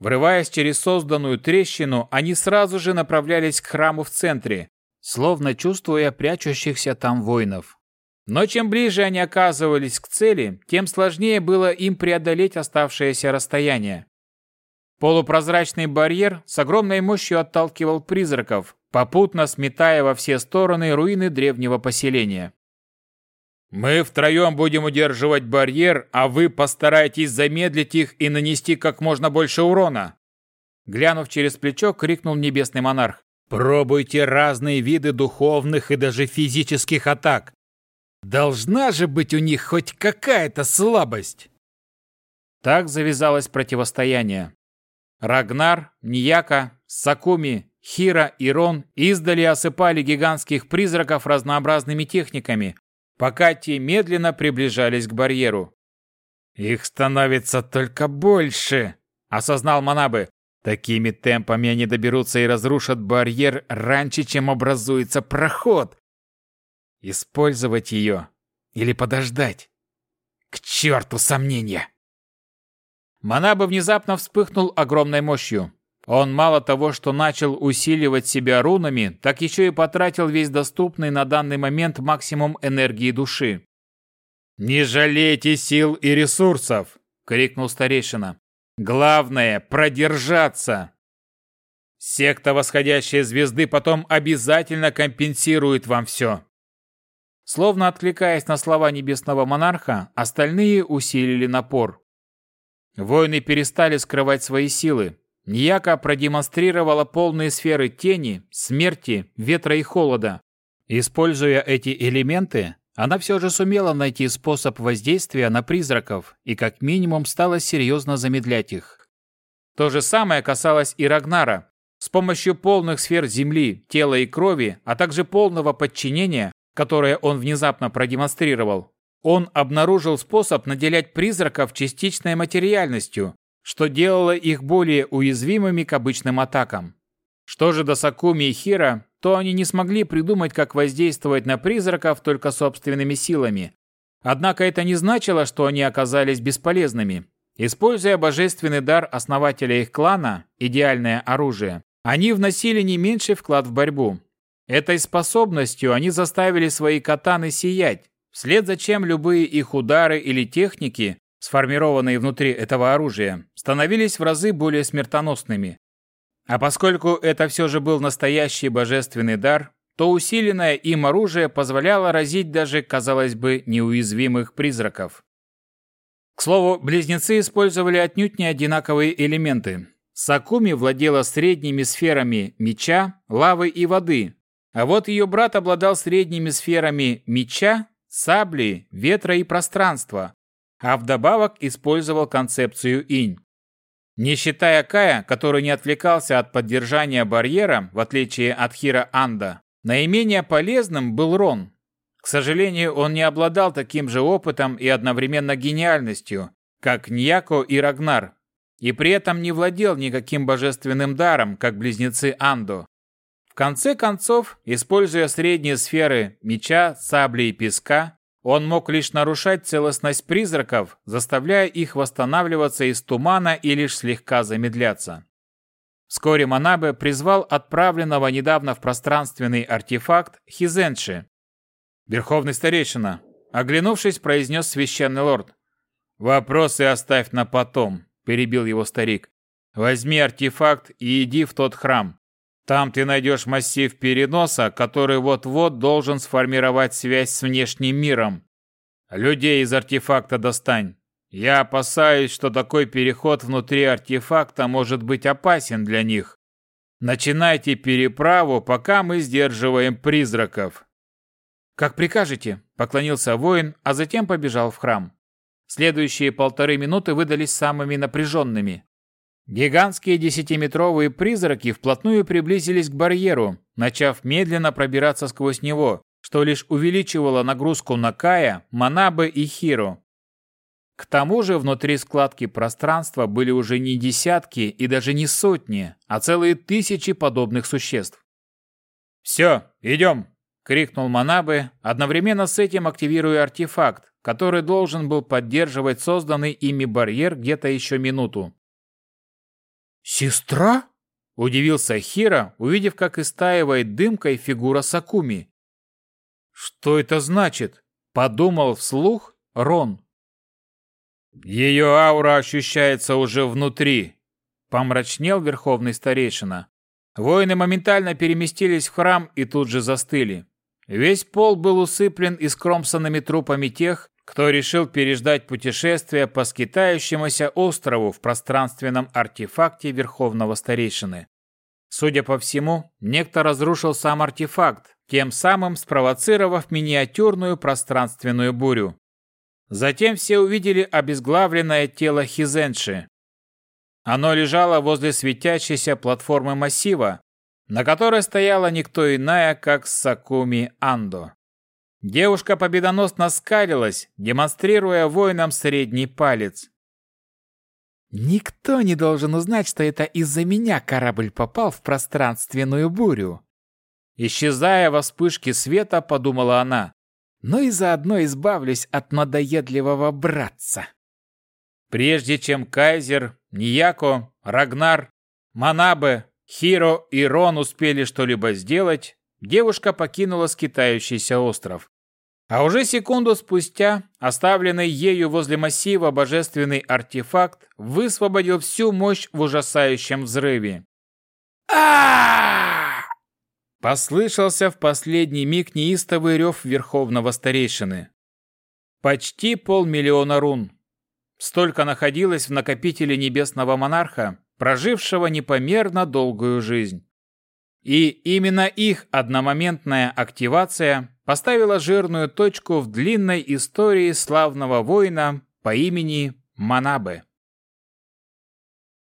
Врываясь через созданную трещину, они сразу же направлялись к храму в центре, словно чувствуя прячущихся там воинов. Но чем ближе они оказывались к цели, тем сложнее было им преодолеть оставшееся расстояние. Полупрозрачный барьер с огромной мощью отталкивал призраков, попутно сметая во все стороны руины древнего поселения. «Мы втроем будем удерживать барьер, а вы постарайтесь замедлить их и нанести как можно больше урона!» Глянув через плечо, крикнул небесный монарх. «Пробуйте разные виды духовных и даже физических атак. Должна же быть у них хоть какая-то слабость!» Так завязалось противостояние. Рагнар, Нияка, Сакуми, Хира и Рон издали осыпали гигантских призраков разнообразными техниками, пока те медленно приближались к барьеру. «Их становится только больше!» – осознал Манабы. «Такими темпами они доберутся и разрушат барьер раньше, чем образуется проход. Использовать ее или подождать? К черту сомнения!» Манабы внезапно вспыхнул огромной мощью. Он мало того, что начал усиливать себя рунами, так еще и потратил весь доступный на данный момент максимум энергии души. «Не жалейте сил и ресурсов!» — крикнул старейшина. «Главное — продержаться!» Секта восходящей звезды потом обязательно компенсирует вам все. Словно откликаясь на слова небесного монарха, остальные усилили напор. Воины перестали скрывать свои силы, Ньяка продемонстрировала полные сферы тени, смерти, ветра и холода. Используя эти элементы, она все же сумела найти способ воздействия на призраков и как минимум стала серьезно замедлять их. То же самое касалось и Рагнара. С помощью полных сфер земли, тела и крови, а также полного подчинения, которое он внезапно продемонстрировал, он обнаружил способ наделять призраков частичной материальностью, что делало их более уязвимыми к обычным атакам. Что же до Сакуми и Хира, то они не смогли придумать, как воздействовать на призраков только собственными силами. Однако это не значило, что они оказались бесполезными. Используя божественный дар основателя их клана, идеальное оружие, они вносили не меньший вклад в борьбу. Этой способностью они заставили свои катаны сиять, вслед за чем любые их удары или техники сформированные внутри этого оружия, становились в разы более смертоносными. А поскольку это все же был настоящий божественный дар, то усиленное им оружие позволяло разить даже, казалось бы, неуязвимых призраков. К слову, близнецы использовали отнюдь не одинаковые элементы. Сакуми владела средними сферами меча, лавы и воды, а вот ее брат обладал средними сферами меча, сабли, ветра и пространства, а вдобавок использовал концепцию инь. Не считая Кая, который не отвлекался от поддержания барьера, в отличие от Хира Анда, наименее полезным был Рон. К сожалению, он не обладал таким же опытом и одновременно гениальностью, как Ньяко и Рагнар, и при этом не владел никаким божественным даром, как близнецы Андо. В конце концов, используя средние сферы меча, сабли и песка, он мог лишь нарушать целостность призраков, заставляя их восстанавливаться из тумана и лишь слегка замедляться. Вскоре Манабе призвал отправленного недавно в пространственный артефакт Хизенши. Верховный старейшина, оглянувшись, произнес священный лорд. «Вопросы оставь на потом», – перебил его старик. «Возьми артефакт и иди в тот храм. Там ты найдешь массив переноса, который вот-вот должен сформировать связь с внешним миром. Людей из артефакта достань. Я опасаюсь, что такой переход внутри артефакта может быть опасен для них. Начинайте переправу, пока мы сдерживаем призраков. Как прикажете, поклонился воин, а затем побежал в храм. Следующие полторы минуты выдались самыми напряженными. Гигантские десятиметровые призраки вплотную приблизились к барьеру, начав медленно пробираться сквозь него, что лишь увеличивало нагрузку на Кая, Манабе и Хиро. К тому же внутри складки пространства были уже не десятки и даже не сотни, а целые тысячи подобных существ. «Все, идем!» — крикнул Манабе, одновременно с этим активируя артефакт, который должен был поддерживать созданный ими барьер где-то еще минуту. «Сестра?» – удивился Хира, увидев, как истаивает дымкой фигура Сакуми. «Что это значит?» – подумал вслух Рон. «Ее аура ощущается уже внутри», – помрачнел верховный старейшина. Воины моментально переместились в храм и тут же застыли. Весь пол был усыплен искромсанными трупами тех, кто решил переждать путешествие по скитающемуся острову в пространственном артефакте Верховного Старейшины. Судя по всему, некто разрушил сам артефакт, тем самым спровоцировав миниатюрную пространственную бурю. Затем все увидели обезглавленное тело Хизенши. Оно лежало возле светящейся платформы массива, на которой стояла никто иная, как Сакуми Андо. Девушка победоносно скалилась, демонстрируя воинам средний палец. «Никто не должен узнать, что это из-за меня корабль попал в пространственную бурю». Исчезая во вспышке света, подумала она. «Но и заодно избавлюсь от надоедливого братца». Прежде чем Кайзер, Нияко, Рагнар, Манабе, Хиро и Рон успели что-либо сделать, девушка покинула скитающийся остров. А уже секунду спустя, оставленный ею возле массива божественный артефакт высвободил всю мощь в ужасающем взрыве. а Послышался в последний миг неистовый рев Верховного Старейшины. Почти полмиллиона рун. Столько находилось в накопителе Небесного Монарха, прожившего непомерно долгую жизнь. И именно их одномоментная активация поставила жирную точку в длинной истории славного воина по имени Манабе.